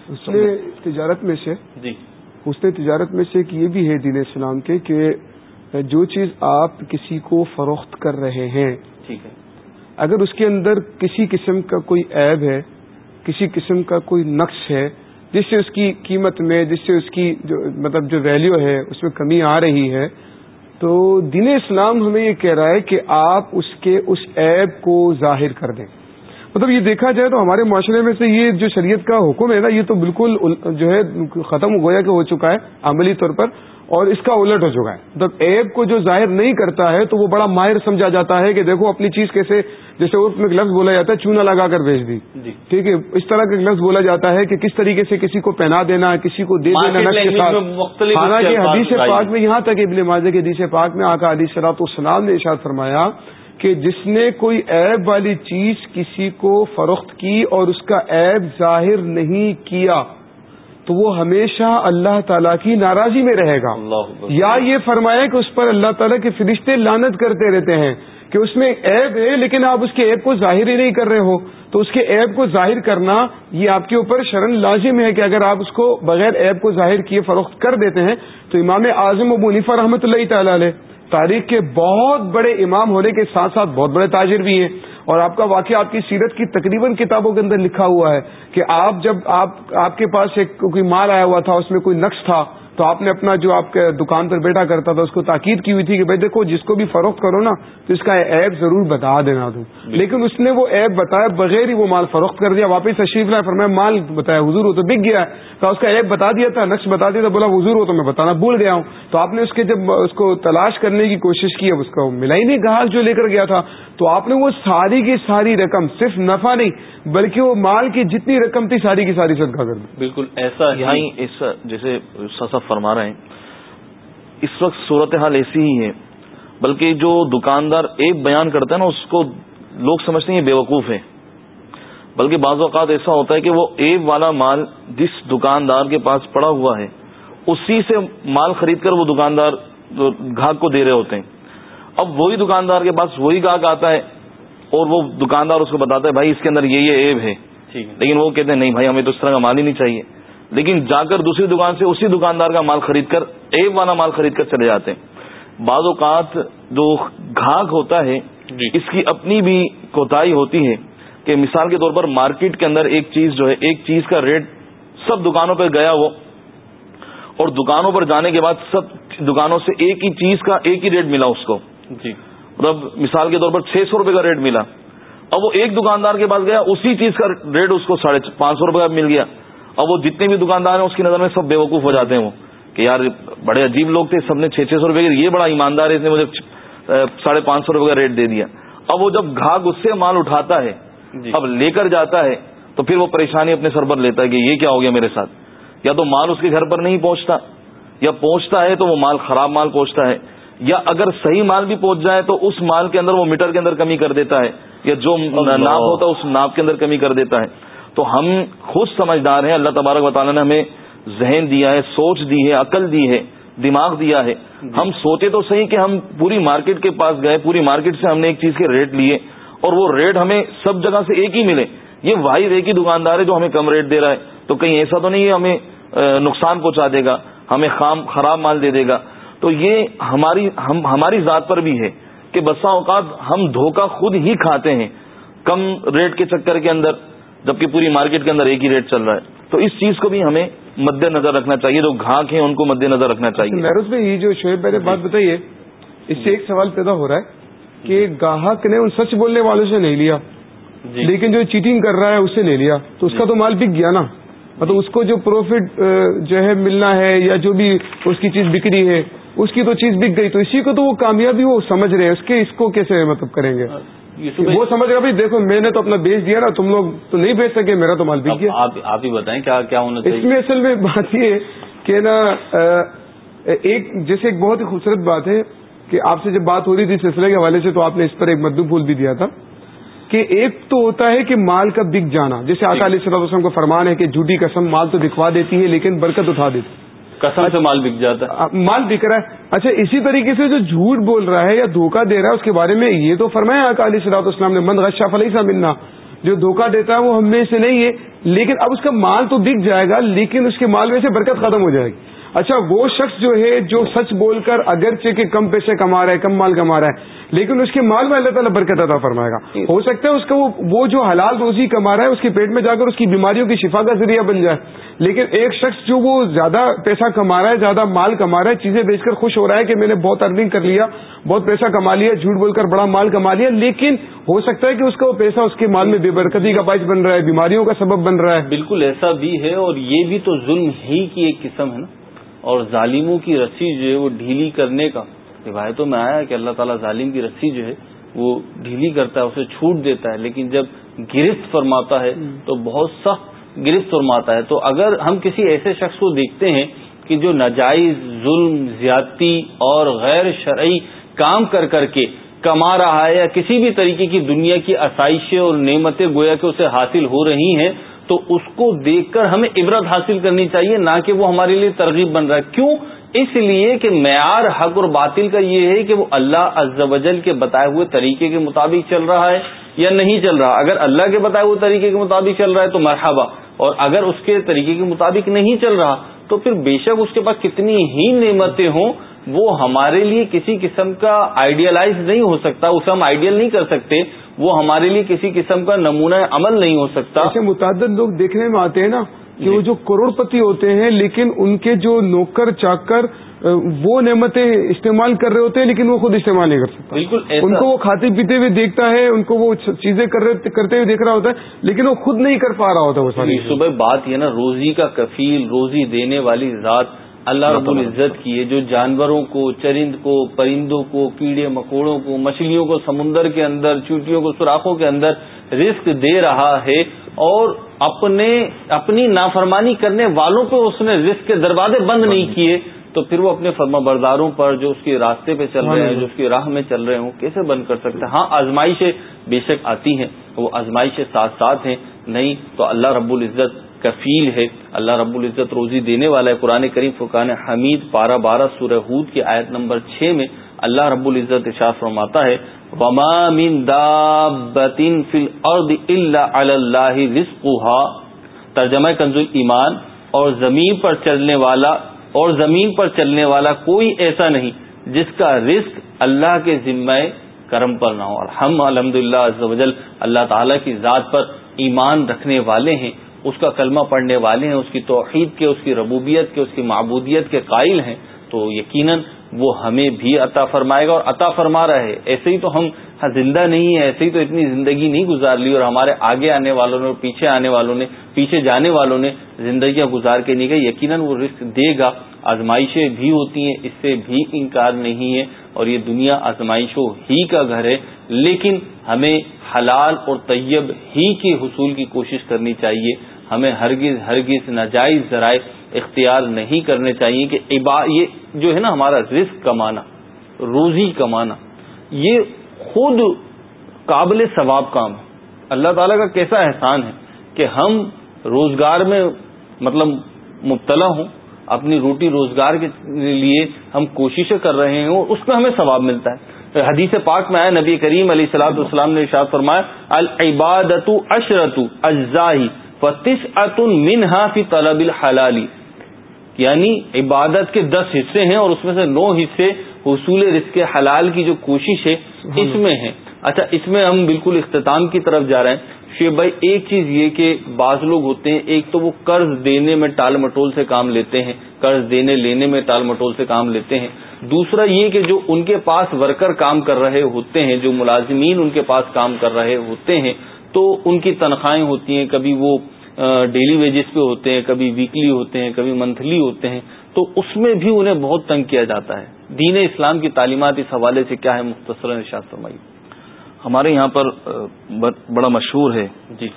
اس میں تجارت میں سے جی۔ اس نے تجارت میں سے ایک یہ بھی ہے دین اسلام کے کہ جو چیز آپ کسی کو فروخت کر رہے ہیں ٹھیک ہے۔ اگر اس کے اندر کسی قسم کا کوئی عیب ہے کسی قسم کا کوئی نقش ہے جس سے اس کی قیمت میں جس سے اس کی جو مطلب جو ویلیو ہے اس میں کمی آ رہی ہے تو دین اسلام ہمیں یہ کہہ رہا ہے کہ آپ اس کے اس عیب کو ظاہر کر دیں۔ مطلب یہ دیکھا جائے تو ہمارے معاشرے میں سے یہ جو شریعت کا حکم ہے نا یہ تو بالکل جو ہے ختم گویا کہ ہو چکا ہے عملی طور پر اور اس کا الٹ ہو چکا ہے۔ مطلب ایپ کو جو ظاہر نہیں کرتا ہے تو وہ بڑا ماہر سمجھا جاتا ہے کہ دیکھو اپنی چیز کیسے جیسے اس میں لفظ بولا جاتا ہے چونا لگا کر بیچ دی۔ جی۔ ٹھیک ہے اس طرح کا لفظ بولا جاتا ہے کہ کس طریقے سے کسی کو پہنا دینا کسی کو دے دینا حالانکہ حدیث پاک میں یہاں تک ابن ماضی کے حدیث پاک میں آکا علی شراط السلام نے ارشاد فرمایا کہ جس نے کوئی عیب والی چیز کسی کو فروخت کی اور اس کا عیب ظاہر نہیں کیا تو وہ ہمیشہ اللہ تعالیٰ کی ناراضی میں رہے گا۔ یا یہ فرمایا کہ اس پر اللہ تعالیٰ کے فرشتے لانت کرتے رہتے ہیں کہ اس میں ایب ہے لیکن آپ اس کے ایب کو ظاہر ہی نہیں کر رہے ہو۔ تو اس کے ایب کو ظاہر کرنا یہ آپ کے اوپر شرن لازم ہے کہ اگر آپ اس کو بغیر ایب کو ظاہر کیے فروخت کر دیتے ہیں تو امام اعظم ابو نیفا رحمۃ اللہ تعالی علیہ تاریخ کے بہت بڑے امام ہونے کے ساتھ ساتھ بہت بڑے تاجر بھی ہیں۔ اور آپ کا واقعہ آپ کی سیرت کی تقریباً کتابوں کے اندر لکھا ہوا ہے کہ آپ جب آپ آپ کے پاس ایک کوئی مال آیا ہوا تھا، اس میں کوئی نقش تھا تو آپ نے اپنا جو آپ کے دکان پر بیٹھا کرتا تھا، اس کو تاکید کی ہوئی تھی کہ بھائی دیکھو، جس کو بھی فروخت کرو نا، تو اس کا ایپ ضرور بتا دینا تم لیکن اس نے وہ ایپ بتایا، بغیر ہی وہ مال فروخت کر دیا، واپس تشریف لائے فرمایا مال بتایا، حضور ہو تو بک گیا۔ تو اس کا ایپ بتا دیا تھا، نقش بتا دیا تھا، بولا حضور ہو تو میں بتانا بھول گیا ہوں۔ تو آپ نے اس کے جب اس کو تلاش کرنے کی کوشش کی، اب اس کو ملا ہی نہیں، گاہک جو لے کر گیا تھا۔ تو آپ نے وہ ساری کی ساری رقم صرف نفع نہیں بلکہ وہ مال کی جتنی رقم تھی ساری کی ساری صدقہ کر دی۔ بالکل ایسا یہاں جیسے فرما رہے ہیں اس وقت صورتحال ایسی ہی ہے بلکہ جو دکاندار ایک بیان کرتا ہے نا اس کو لوگ سمجھتے ہیں بے وقوف ہے۔ بلکہ بعض اوقات ایسا ہوتا ہے کہ وہ ایب والا مال جس دکاندار کے پاس پڑا ہوا ہے اسی سے مال خرید کر وہ دکاندار گاہک کو دے رہے ہوتے ہیں۔ اب وہی دکاندار کے پاس وہی گاہک آتا ہے اور وہ دکاندار اس کو بتاتا ہے بھائی اس کے اندر یہ یہ ایب ہے۔ لیکن وہ کہتے ہیں نہیں بھائی ہمیں تو اس طرح کا مال ہی نہیں چاہیے۔ لیکن جا کر دوسری دکان سے اسی دکاندار کا مال خرید کر ایب والا مال خرید کر چلے جاتے ہیں۔ بعض اوقات جو گھاگ ہوتا ہے جی۔ اس کی اپنی بھی کوتاہی ہوتی ہے کہ مثال کے طور پر مارکیٹ کے اندر ایک چیز جو ہے ایک چیز کا ریٹ سب دکانوں پہ گیا وہ اور دکانوں پر جانے کے بعد سب دکانوں سے ایک ہی چیز کا ایک ہی ریٹ ملا اس کو۔ جی مطلب مثال کے طور پر چھ سو روپے کا ریٹ ملا۔ اب وہ ایک دکاندار کے پاس گیا اسی چیز کا ریٹ اس کو ساڑھے پانچ سو روپے کا مل گیا۔ اب وہ جتنے بھی دکاندار ہیں اس کی نظر میں سب بے وقوف ہو جاتے ہیں وہ۔ کہ یار بڑے عجیب لوگ تھے سب نے چھ چھ سو روپے یہ بڑا ایماندار ہے اس نے مجھے ساڑھے پانچ سو روپے کا ریٹ دے دیا۔ اب وہ جب گھاگ اس سے مال اٹھاتا ہے جی۔ اب لے کر جاتا ہے تو پھر وہ پریشانی اپنے سر پر لیتا ہے کہ یہ کیا ہو گیا میرے ساتھ؟ یا تو مال اس کے گھر پر نہیں پہنچتا یا پہنچتا ہے تو وہ مال خراب مال پہنچتا ہے۔ یا اگر صحیح مال بھی پہنچ جائے تو اس مال کے اندر وہ میٹر کے اندر کمی کر دیتا ہے یا جو ناپ ہوتا ہے اس ناپ کے اندر کمی کر دیتا ہے۔ تو ہم خود سمجھدار ہیں اللہ تبارک و تعالیٰ نے ہمیں ذہن دیا ہے سوچ دی ہے عقل دی ہے دماغ دیا ہے۔ ہم سوچے تو صحیح کہ ہم پوری مارکیٹ کے پاس گئے پوری مارکیٹ سے ہم نے ایک چیز کے ریٹ لیے اور وہ ریٹ ہمیں سب جگہ سے ایک ہی ملے۔ یہ واحد ایک ہی دکاندار ہے جو ہمیں کم ریٹ دے رہا ہے۔ تو کہیں ایسا تو نہیں ہے ہمیں نقصان پہنچا دے گا ہمیں خام خراب مال دے دے گا۔ تو یہ ہماری ہم ہماری ذات پر بھی ہے کہ بسا اوقات ہم دھوکہ خود ہی کھاتے ہیں کم ریٹ کے چکر کے اندر جبکہ پوری مارکیٹ کے اندر ایک ہی ریٹ چل رہا ہے۔ تو اس چیز کو بھی ہمیں مد نظر رکھنا چاہیے جو گھاک ہیں ان کو مد نظر رکھنا چاہیے۔ محروز میں یہ جو شعیب میں نے بات بتائی ہے اس سے ایک سوال پیدا ہو رہا ہے کہ گاہک نے ان سچ بولنے والوں سے نہیں لیا جی۔ لیکن جو چیٹنگ کر رہا ہے اس سے لے لیا تو اس کا تو مال بک گیا نا۔ مطلب اس کو جو پروفٹ جو ہے ملنا ہے یا جو بھی اس کی چیز بکری ہے اس کی تو چیز بک گئی تو اسی کو تو وہ کامیابی وہ سمجھ رہے ہیں اس کے اس کو کیسے مطلب کریں گے؟ وہ سمجھ رہے بھائی دیکھو میں نے تو اپنا بیچ دیا نا تم لوگ تو نہیں بیچ سکے میرا تو مال بک گیا۔ آپ ہی بتائیں کیا کیا ہونا اس میں اصل میں بات یہ کہ نا ایک جیسے ایک بہت ہی خوبصورت بات ہے کہ آپ سے جب بات ہو رہی تھی سلسلے کے حوالے سے تو آپ نے اس پر ایک مدو پھول بھی دیا تھا۔ کہ ایک تو ہوتا ہے کہ مال کا بک جانا۔ جیسے آقا علیہ صلاح وسلم کو فرمان ہے کہ جھوٹی قسم مال تو دکھوا دیتی ہے لیکن برکت اٹھا دیتی۔ قسم سے مال بک جاتا ہے۔ مال بک رہا ہے۔ اچھا اسی طریقے سے جو جھوٹ بول رہا ہے یا دھوکہ دے رہا ہے اس کے بارے میں یہ تو فرمایا آقا علیہ صلاح اسلام نے مند غشا فلحی سا ملنا جو دھوکہ دیتا ہے وہ ہم میں سے نہیں ہے لیکن اب اس کا مال تو بک جائے گا لیکن اس کے مال میں سے برکت ختم ہو جائے گی۔ اچھا وہ شخص جو ہے جو سچ بول کر اگرچہ کہ کم پیسے کما رہا ہے کم مال کما رہا ہے لیکن اس کے مال میں اللہ تعالیٰ برکت عطا فرمائے گا۔ ہو سکتا ہے اس کا وہ جو حلال روزی کما رہا ہے اس کے پیٹ میں جا کر اس کی بیماریوں کی شفا کا ذریعہ بن جائے۔ لیکن ایک شخص جو وہ زیادہ پیسہ کما رہا ہے زیادہ مال کما رہا ہے چیزیں بیچ کر خوش ہو رہا ہے کہ میں نے بہت ارننگ کر لیا بہت پیسہ کما لیا جھوٹ بول کر بڑا مال کما لیا لیکن ہو سکتا ہے کہ اس کا وہ پیسہ اس کے مال میں بے برکتی کا باعث بن رہا ہے بیماریوں کا سبب بن رہا ہے۔ بالکل ایسا بھی ہے اور یہ بھی تو ظلم ہی کی ایک قسم ہے نا۔ اور ظالموں کی رسی جو ہے وہ ڈھیلی کرنے کا روایتوں میں آیا کہ اللہ تعالیٰ ظالم کی رسی جو ہے وہ ڈھیلی کرتا ہے، اسے چھوٹ دیتا ہے، لیکن جب گرفت فرماتا ہے تو بہت سخت گرفت فرماتا ہے۔ تو اگر ہم کسی ایسے شخص کو دیکھتے ہیں کہ جو ناجائز، ظلم، زیادتی اور غیر شرعی کام کر کر کے کما رہا ہے یا کسی بھی طریقے کی دنیا کی آسائشیں اور نعمتیں گویا کہ اسے حاصل ہو رہی ہیں، تو اس کو دیکھ کر ہمیں عبرت حاصل کرنی چاہیے، نہ کہ وہ ہمارے لیے ترغیب بن رہا ہے۔ کیوں؟ اس لیے کہ معیار حق اور باطل کا یہ ہے کہ وہ اللہ از وجل کے بتائے ہوئے طریقے کے مطابق چل رہا ہے یا نہیں چل رہا۔ اگر اللہ کے بتائے ہوئے طریقے کے مطابق چل رہا ہے تو مرحبا۔ اور اگر اس کے طریقے کے مطابق نہیں چل رہا تو پھر بے شک اس کے پاس کتنی ہی نعمتیں ہوں، وہ ہمارے لیے کسی قسم کا آئیڈیالائز نہیں ہو سکتا، اسے ہم آئیڈیل نہیں کر سکتے، وہ ہمارے لیے کسی قسم کا نمونہ عمل نہیں ہو سکتا۔ ایسے متعدد لوگ دیکھنے میں آتے ہیں نا کہ وہ جو کروڑ پتی ہوتے ہیں لیکن ان کے جو نوکر چاکر وہ نعمتیں استعمال کر رہے ہوتے ہیں لیکن وہ خود استعمال نہیں کر سکتا۔ بالکل ان کو وہ کھاتے پیتے ہوئے دیکھتا ہے ان کو وہ چیزیں کرتے ہوئے دیکھ رہا ہوتا ہے لیکن وہ خود نہیں کر پا رہا ہوتا وہ ساری صبح بات یہ نا روزی کا کفیل روزی دینے والی ذات اللہ رب العزت کی ہے جو جانوروں کو چرند کو پرندوں کو کیڑے مکوڑوں کو مچھلیوں کو سمندر کے اندر چوٹیوں کو سوراخوں کے اندر رزق دے رہا ہے اور اپنے اپنی نافرمانی کرنے والوں پہ اس نے رزق کے دروازے بند نہیں کیے تو پھر وہ اپنے فرما برداروں پر جو اس کے راستے پہ چل رہے ہیں جو اس کی راہ میں چل رہے ہوں کیسے بند کر سکتے ہیں؟ ہاں آزمائشیں بے شک آتی ہیں وہ آزمائشیں ساتھ ساتھ ہیں۔ نہیں تو اللہ رب العزت کفیل ہے۔ اللہ رب العزت روزی دینے والا ہے۔ قرآن کریم فرقان حمید پارہ بارہ سورہ ہود کی آیت نمبر چھ میں اللہ رب العزت اشاف فرماتا ہے، وما من فی الارض الا علی اللہ رزقها۔ ترجمہ کنز ایمان اور زمین پر چلنے والا، اور زمین پر چلنے والا کوئی ایسا نہیں جس کا رزق اللہ کے ذمہ کرم پر نہ ہو۔ اور ہم الحمد للہ اللہ تعالی کی ذات پر ایمان رکھنے والے ہیں، اس کا کلمہ پڑھنے والے ہیں، اس کی توحید کے، اس کی ربوبیت کے، اس کی معبودیت کے قائل ہیں۔ تو یقیناً وہ ہمیں بھی عطا فرمائے گا اور عطا فرما رہا ہے۔ ایسے ہی تو ہم زندہ نہیں ہیں، ایسے ہی تو اتنی زندگی نہیں گزار لی اور ہمارے آگے آنے والوں نے اور پیچھے آنے والوں نے، پیچھے جانے والوں نے زندگیاں گزار کے نہیں گئی۔ یقیناً وہ رسک دے گا۔ آزمائشیں بھی ہوتی ہیں، اس سے بھی انکار نہیں ہے اور یہ دنیا آزمائشوں ہی کا گھر ہے۔ لیکن ہمیں حلال اور طیب ہی کے حصول کی کوشش کرنی چاہیے۔ ہمیں ہرگز ہرگز ناجائز ذرائع اختیار نہیں کرنے چاہیے کہ یہ جو ہے نا ہمارا رزق کمانا، روزی کمانا، یہ خود قابل ثواب کام ہے۔ اللہ تعالیٰ کا کیسا احسان ہے کہ ہم روزگار میں مطلب مبتلا ہوں، اپنی روٹی روزگار کے لیے ہم کوششیں کر رہے ہیں، اور اس میں ہمیں ثواب ملتا ہے۔ حدیث پاک میں آیا، نبی کریم علیہ السلاۃ السلام نے ارشاد فرمایا العبادت اشرت اجزاہی فتش اتن منہا فی طلب الحلالی یعنی عبادت کے دس حصے ہیں اور اس میں سے نو حصے حصول رزق حلال کی جو کوشش ہے، اس میں ہے اچھا اس میں ہم بالکل اختتام کی طرف جا رہے ہیں۔ شیب بھائی، ایک چیز یہ کہ بعض لوگ ہوتے ہیں، ایک تو وہ قرض دینے میں ٹال مٹول سے کام لیتے ہیں، قرض دینے لینے میں ٹال مٹول سے کام لیتے ہیں۔ دوسرا یہ کہ جو ان کے پاس ورکر کام کر رہے ہوتے ہیں، جو ملازمین ان کے پاس کام کر رہے ہوتے ہیں، تو ان کی تنخواہیں ہوتی ہیں، کبھی وہ ڈیلی ویجز پہ ہوتے ہیں کبھی ویکلی ہوتے ہیں کبھی منتھلی ہوتے ہیں تو اس میں بھی انہیں بہت تنگ کیا جاتا ہے۔ دین اسلام کی تعلیمات اس حوالے سے کیا ہے مختصر نشاط فرمائی ہمارے یہاں پر بڑا مشہور ہے جی۔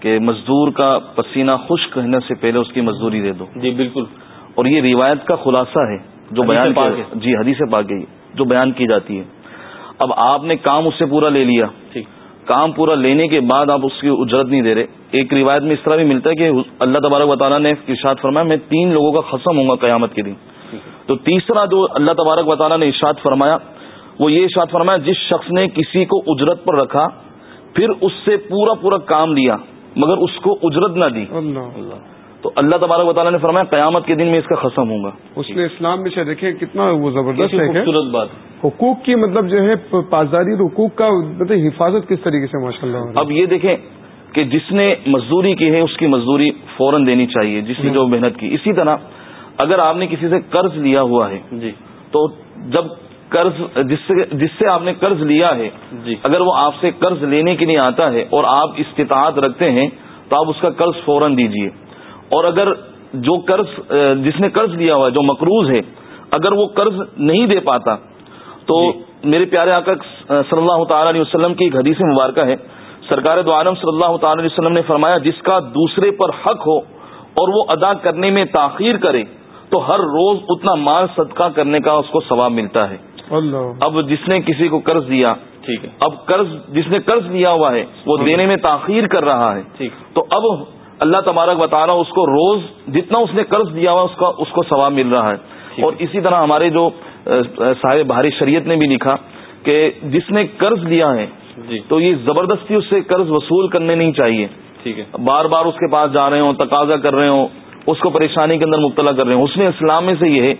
کہ مزدور کا پسینہ خشک کہنے سے پہلے اس کی مزدوری دے دو۔ جی بالکل۔ اور یہ روایت کا خلاصہ ہے جو بیان جی حدیث پا گئی جو بیان کی جاتی ہے۔ اب آپ نے کام اس سے پورا لے لیا۔ ٹھیک۔ کام پورا لینے کے بعد آپ اس کی اجرت نہیں دے رہے۔ ایک روایت میں اس طرح بھی ملتا ہے کہ اللہ تبارک و تعالیٰ نے ارشاد فرمایا، میں تین لوگوں کا خسم ہوں گا قیامت کے دن۔ تو تیسرا جو اللہ تبارک و تعالیٰ نے ارشاد فرمایا، وہ یہ ارشاد فرمایا، جس شخص نے کسی کو اجرت پر رکھا، پھر اس سے پورا پورا کام لیا، مگر اس کو اجرت نہ دی۔ اللہ۔ تو اللہ تبارک و تعالیٰ نے فرمایا قیامت کے دن میں اس کا ختم ہوں گا۔ اس نے اسلام میں سے دیکھیں کتنا وہ زبردست خوبصورت بات۔ حقوق کی مطلب جو ہے پاسداری حقوق کا مطلب حفاظت کس طریقے سے ماشاء اللہ اب یہ دیکھیں کہ جس نے مزدوری کی ہے اس کی مزدوری فوراً دینی چاہیے جس نے جو محنت کی۔ اسی طرح اگر آپ نے کسی سے قرض لیا ہوا ہے جی۔ تو جب قرض جس سے جس سے آپ نے قرض لیا ہے جی۔ اگر وہ آپ سے قرض لینے کے لیے آتا ہے اور آپ استطاعت رکھتے ہیں تو آپ اس کا قرض فوراً دیجیے اور اگر جو قرض جس نے قرض لیا ہوا ہے جو مقروض ہے اگر وہ قرض نہیں دے پاتا تو جی۔ میرے پیارے آقا صلی اللہ تعالی علیہ وسلم کی ایک حدیث مبارکہ ہے۔ سرکار دو عالم صلی اللہ تعالی علیہ وسلم نے فرمایا جس کا دوسرے پر حق ہو اور وہ ادا کرنے میں تاخیر کرے تو ہر روز اتنا مال صدقہ کرنے کا اس کو ثواب ملتا ہے۔ اللہ۔ اب جس نے کسی کو قرض دیا ٹھیک ہے۔ اب قرض جس نے قرض لیا ہوا ہے وہ دینے میں تاخیر کر رہا ہے۔ ٹھیک۔ تو اب اللہ تبارک بتا رہا اس کو روز جتنا اس نے قرض دیا ہوا اس کا اس کو ثواب مل رہا ہے۔ اور اسی طرح ہمارے جو صاحب بھاری شریعت نے بھی لکھا کہ جس نے قرض لیا ہے جی۔ تو یہ زبردستی اس سے قرض وصول کرنے نہیں چاہیے۔ ٹھیک ہے۔ بار بار اس کے پاس جا رہے ہوں تقاضا کر رہے ہوں اس کو پریشانی کے اندر مبتلا کر رہے ہوں۔ اس نے اسلام میں سے یہ ہے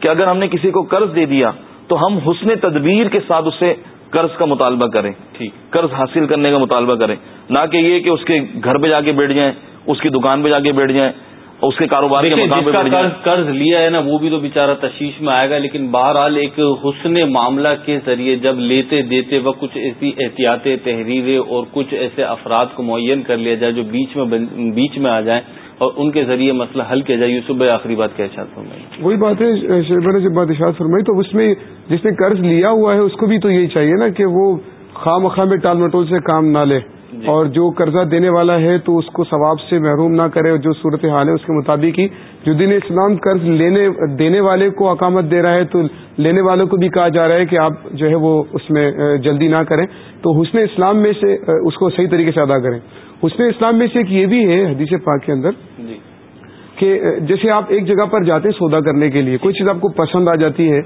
کہ اگر ہم نے کسی کو قرض دے دیا تو ہم حسن تدبیر کے ساتھ اسے قرض کا مطالبہ کریں۔ ٹھیک۔ قرض حاصل کرنے کا مطالبہ کریں۔ نہ کہ یہ کہ اس کے گھر پہ جا کے بیٹھ جائیں۔ اس کی دکان پہ جا کے بیٹھ جائیں اس کے کاروبار کے جس کا قرض لیا ہے نا وہ بھی تو بےچارا تشیش میں آئے گا لیکن بہرحال ایک حسن معاملہ کے ذریعے جب لیتے دیتے وقت کچھ ایسی احتیاطیں تحریریں اور کچھ ایسے افراد کو معین کر لیا جائے جو بیچ میں بیچ میں آ جائیں اور ان کے ذریعے مسئلہ حل کیا جائے یوسف بھائی آخری بات کا اشاعت فرمائی وہی بات ہے نے جب بات اشاعت فرمائی تو اس میں جس نے قرض لیا ہوا ہے اس کو بھی تو یہی چاہیے نا کہ وہ خواہ مخواہ میں ٹال مٹول سے کام نہ لے۔ اور جو قرضہ دینے والا ہے تو اس کو ثواب سے محروم نہ کرے جو صورت حال ہے اس کے مطابق ہی۔ جو دن اسلام قرض لینے دینے والے کو اقامت دے رہا ہے تو لینے والوں کو بھی کہا جا رہا ہے کہ آپ جو ہے وہ اس میں جلدی نہ کریں۔ تو حسن اسلام میں سے اس کو صحیح طریقے سے ادا کریں۔ حسن اسلام میں سے ایک یہ بھی ہے حدیث پاک کے اندر جی۔ کہ جیسے آپ ایک جگہ پر جاتے ہیں سودا کرنے کے لیے کوئی چیز آپ کو پسند آ جاتی ہے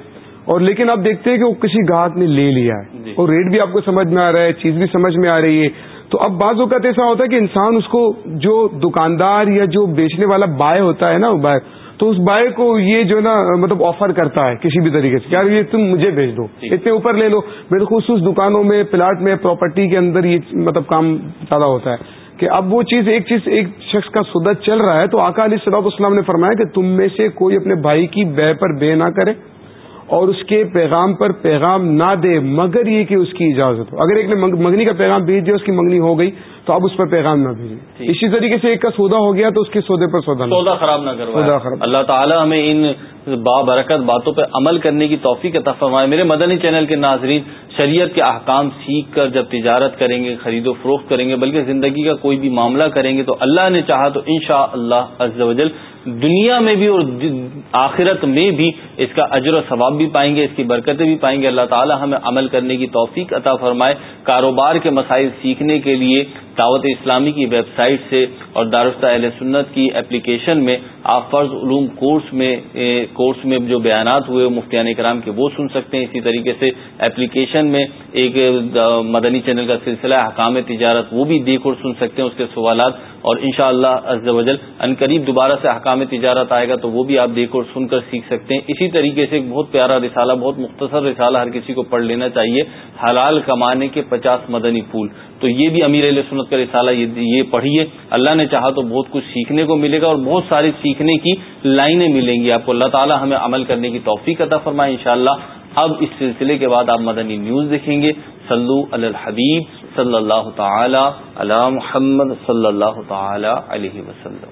اور لیکن آپ دیکھتے ہیں کہ وہ کسی گاہک نے لے لیا ہے جی۔ اور ریٹ بھی آپ کو سمجھ میں آ رہا ہے چیز بھی سمجھ میں آ رہی ہے۔ تو اب بعض اوقات ایسا ہوتا ہے کہ انسان اس کو جو دکاندار یا جو بیچنے والا بائے ہوتا ہے نا بائے تو اس بائے کو یہ جو نا مطلب آفر کرتا ہے کسی بھی طریقے سے یار یہ تم مجھے بھیج دو اتنے اوپر لے لو۔ میرے خصوص دکانوں میں پلاٹ میں پراپرٹی کے اندر یہ مطلب کام زیادہ ہوتا ہے کہ اب وہ چیز ایک چیز ایک شخص کا سدا چل رہا ہے تو آقا علیہ صلاح اسلام نے فرمایا کہ تم میں سے کوئی اپنے بھائی کی بے پر بے نہ کرے۔ اور اس کے پیغام پر پیغام نہ دے مگر یہ کہ اس کی اجازت ہو۔ اگر ایک نے منگنی کا پیغام بھیج دیا اس کی منگنی ہو گئی تو اب اس پر پیغام نہ بھیجیں۔ اسی طریقے سے ایک کا سودا ہو گیا تو اس کے سودے پر سودا سودا خراب نہ خراب۔ اللہ تعالیٰ ہمیں ان بابرکت باتوں پہ عمل کرنے کی توفیق عطا فرمائے۔ میرے مدنی چینل کے ناظرین، شریعت کے احکام سیکھ کر جب تجارت کریں گے، خرید و فروخت کریں گے، بلکہ زندگی کا کوئی بھی معاملہ کریں گے، تو اللہ نے چاہا تو ان شاء اللہ دنیا میں بھی اور آخرت میں بھی اس کا اجر و ثواب بھی پائیں گے، اس کی برکتیں بھی پائیں گے۔ اللہ تعالی ہمیں عمل کرنے کی توفیق عطا فرمائے۔ کاروبار کے مسائل سیکھنے کے لیے دعوت اسلامی کی ویب سائٹ سے اور دارستہ اہل سنت کی اپلیکیشن میں آپ فرض علوم کورس میں کورس میں جو بیانات ہوئے، مفتیان کرام کے، وہ سن سکتے ہیں۔ اسی طریقے سے اپلیکیشن میں ایک مدنی چینل کا سلسلہ حکام تجارت، وہ بھی دیکھ اور سن سکتے ہیں اس کے سوالات۔ اور ان شاء اللہ ان قریب دوبارہ سے حکام تجارت آئے گا تو وہ بھی آپ دیکھ اور سن کر سیکھ سکتے ہیں۔ اسی طریقے سے ایک بہت پیارا رسالہ، بہت مختصر رسالہ ہر کسی کو پڑھ لینا چاہیے۔ حلال کمانے کے پچاس مدنی پھول۔ تو یہ بھی امیر علیہ سنت کا رسالہ یہ پڑھیے اللہ نے چاہا تو بہت کچھ سیکھنے کو ملے گا اور بہت ساری سیکھنے کی لائنیں ملیں گی۔ آپ کو اللہ تعالیٰ ہمیں عمل کرنے کی توفیق عطا فرمائے انشاءاللہ۔ اب اس سلسلے کے بعد آپ مدنی نیوز دیکھیں گے۔ سلو الحبیب صلی اللہ تعالی علی محمد صلی اللہ تعالی علیہ وسلم۔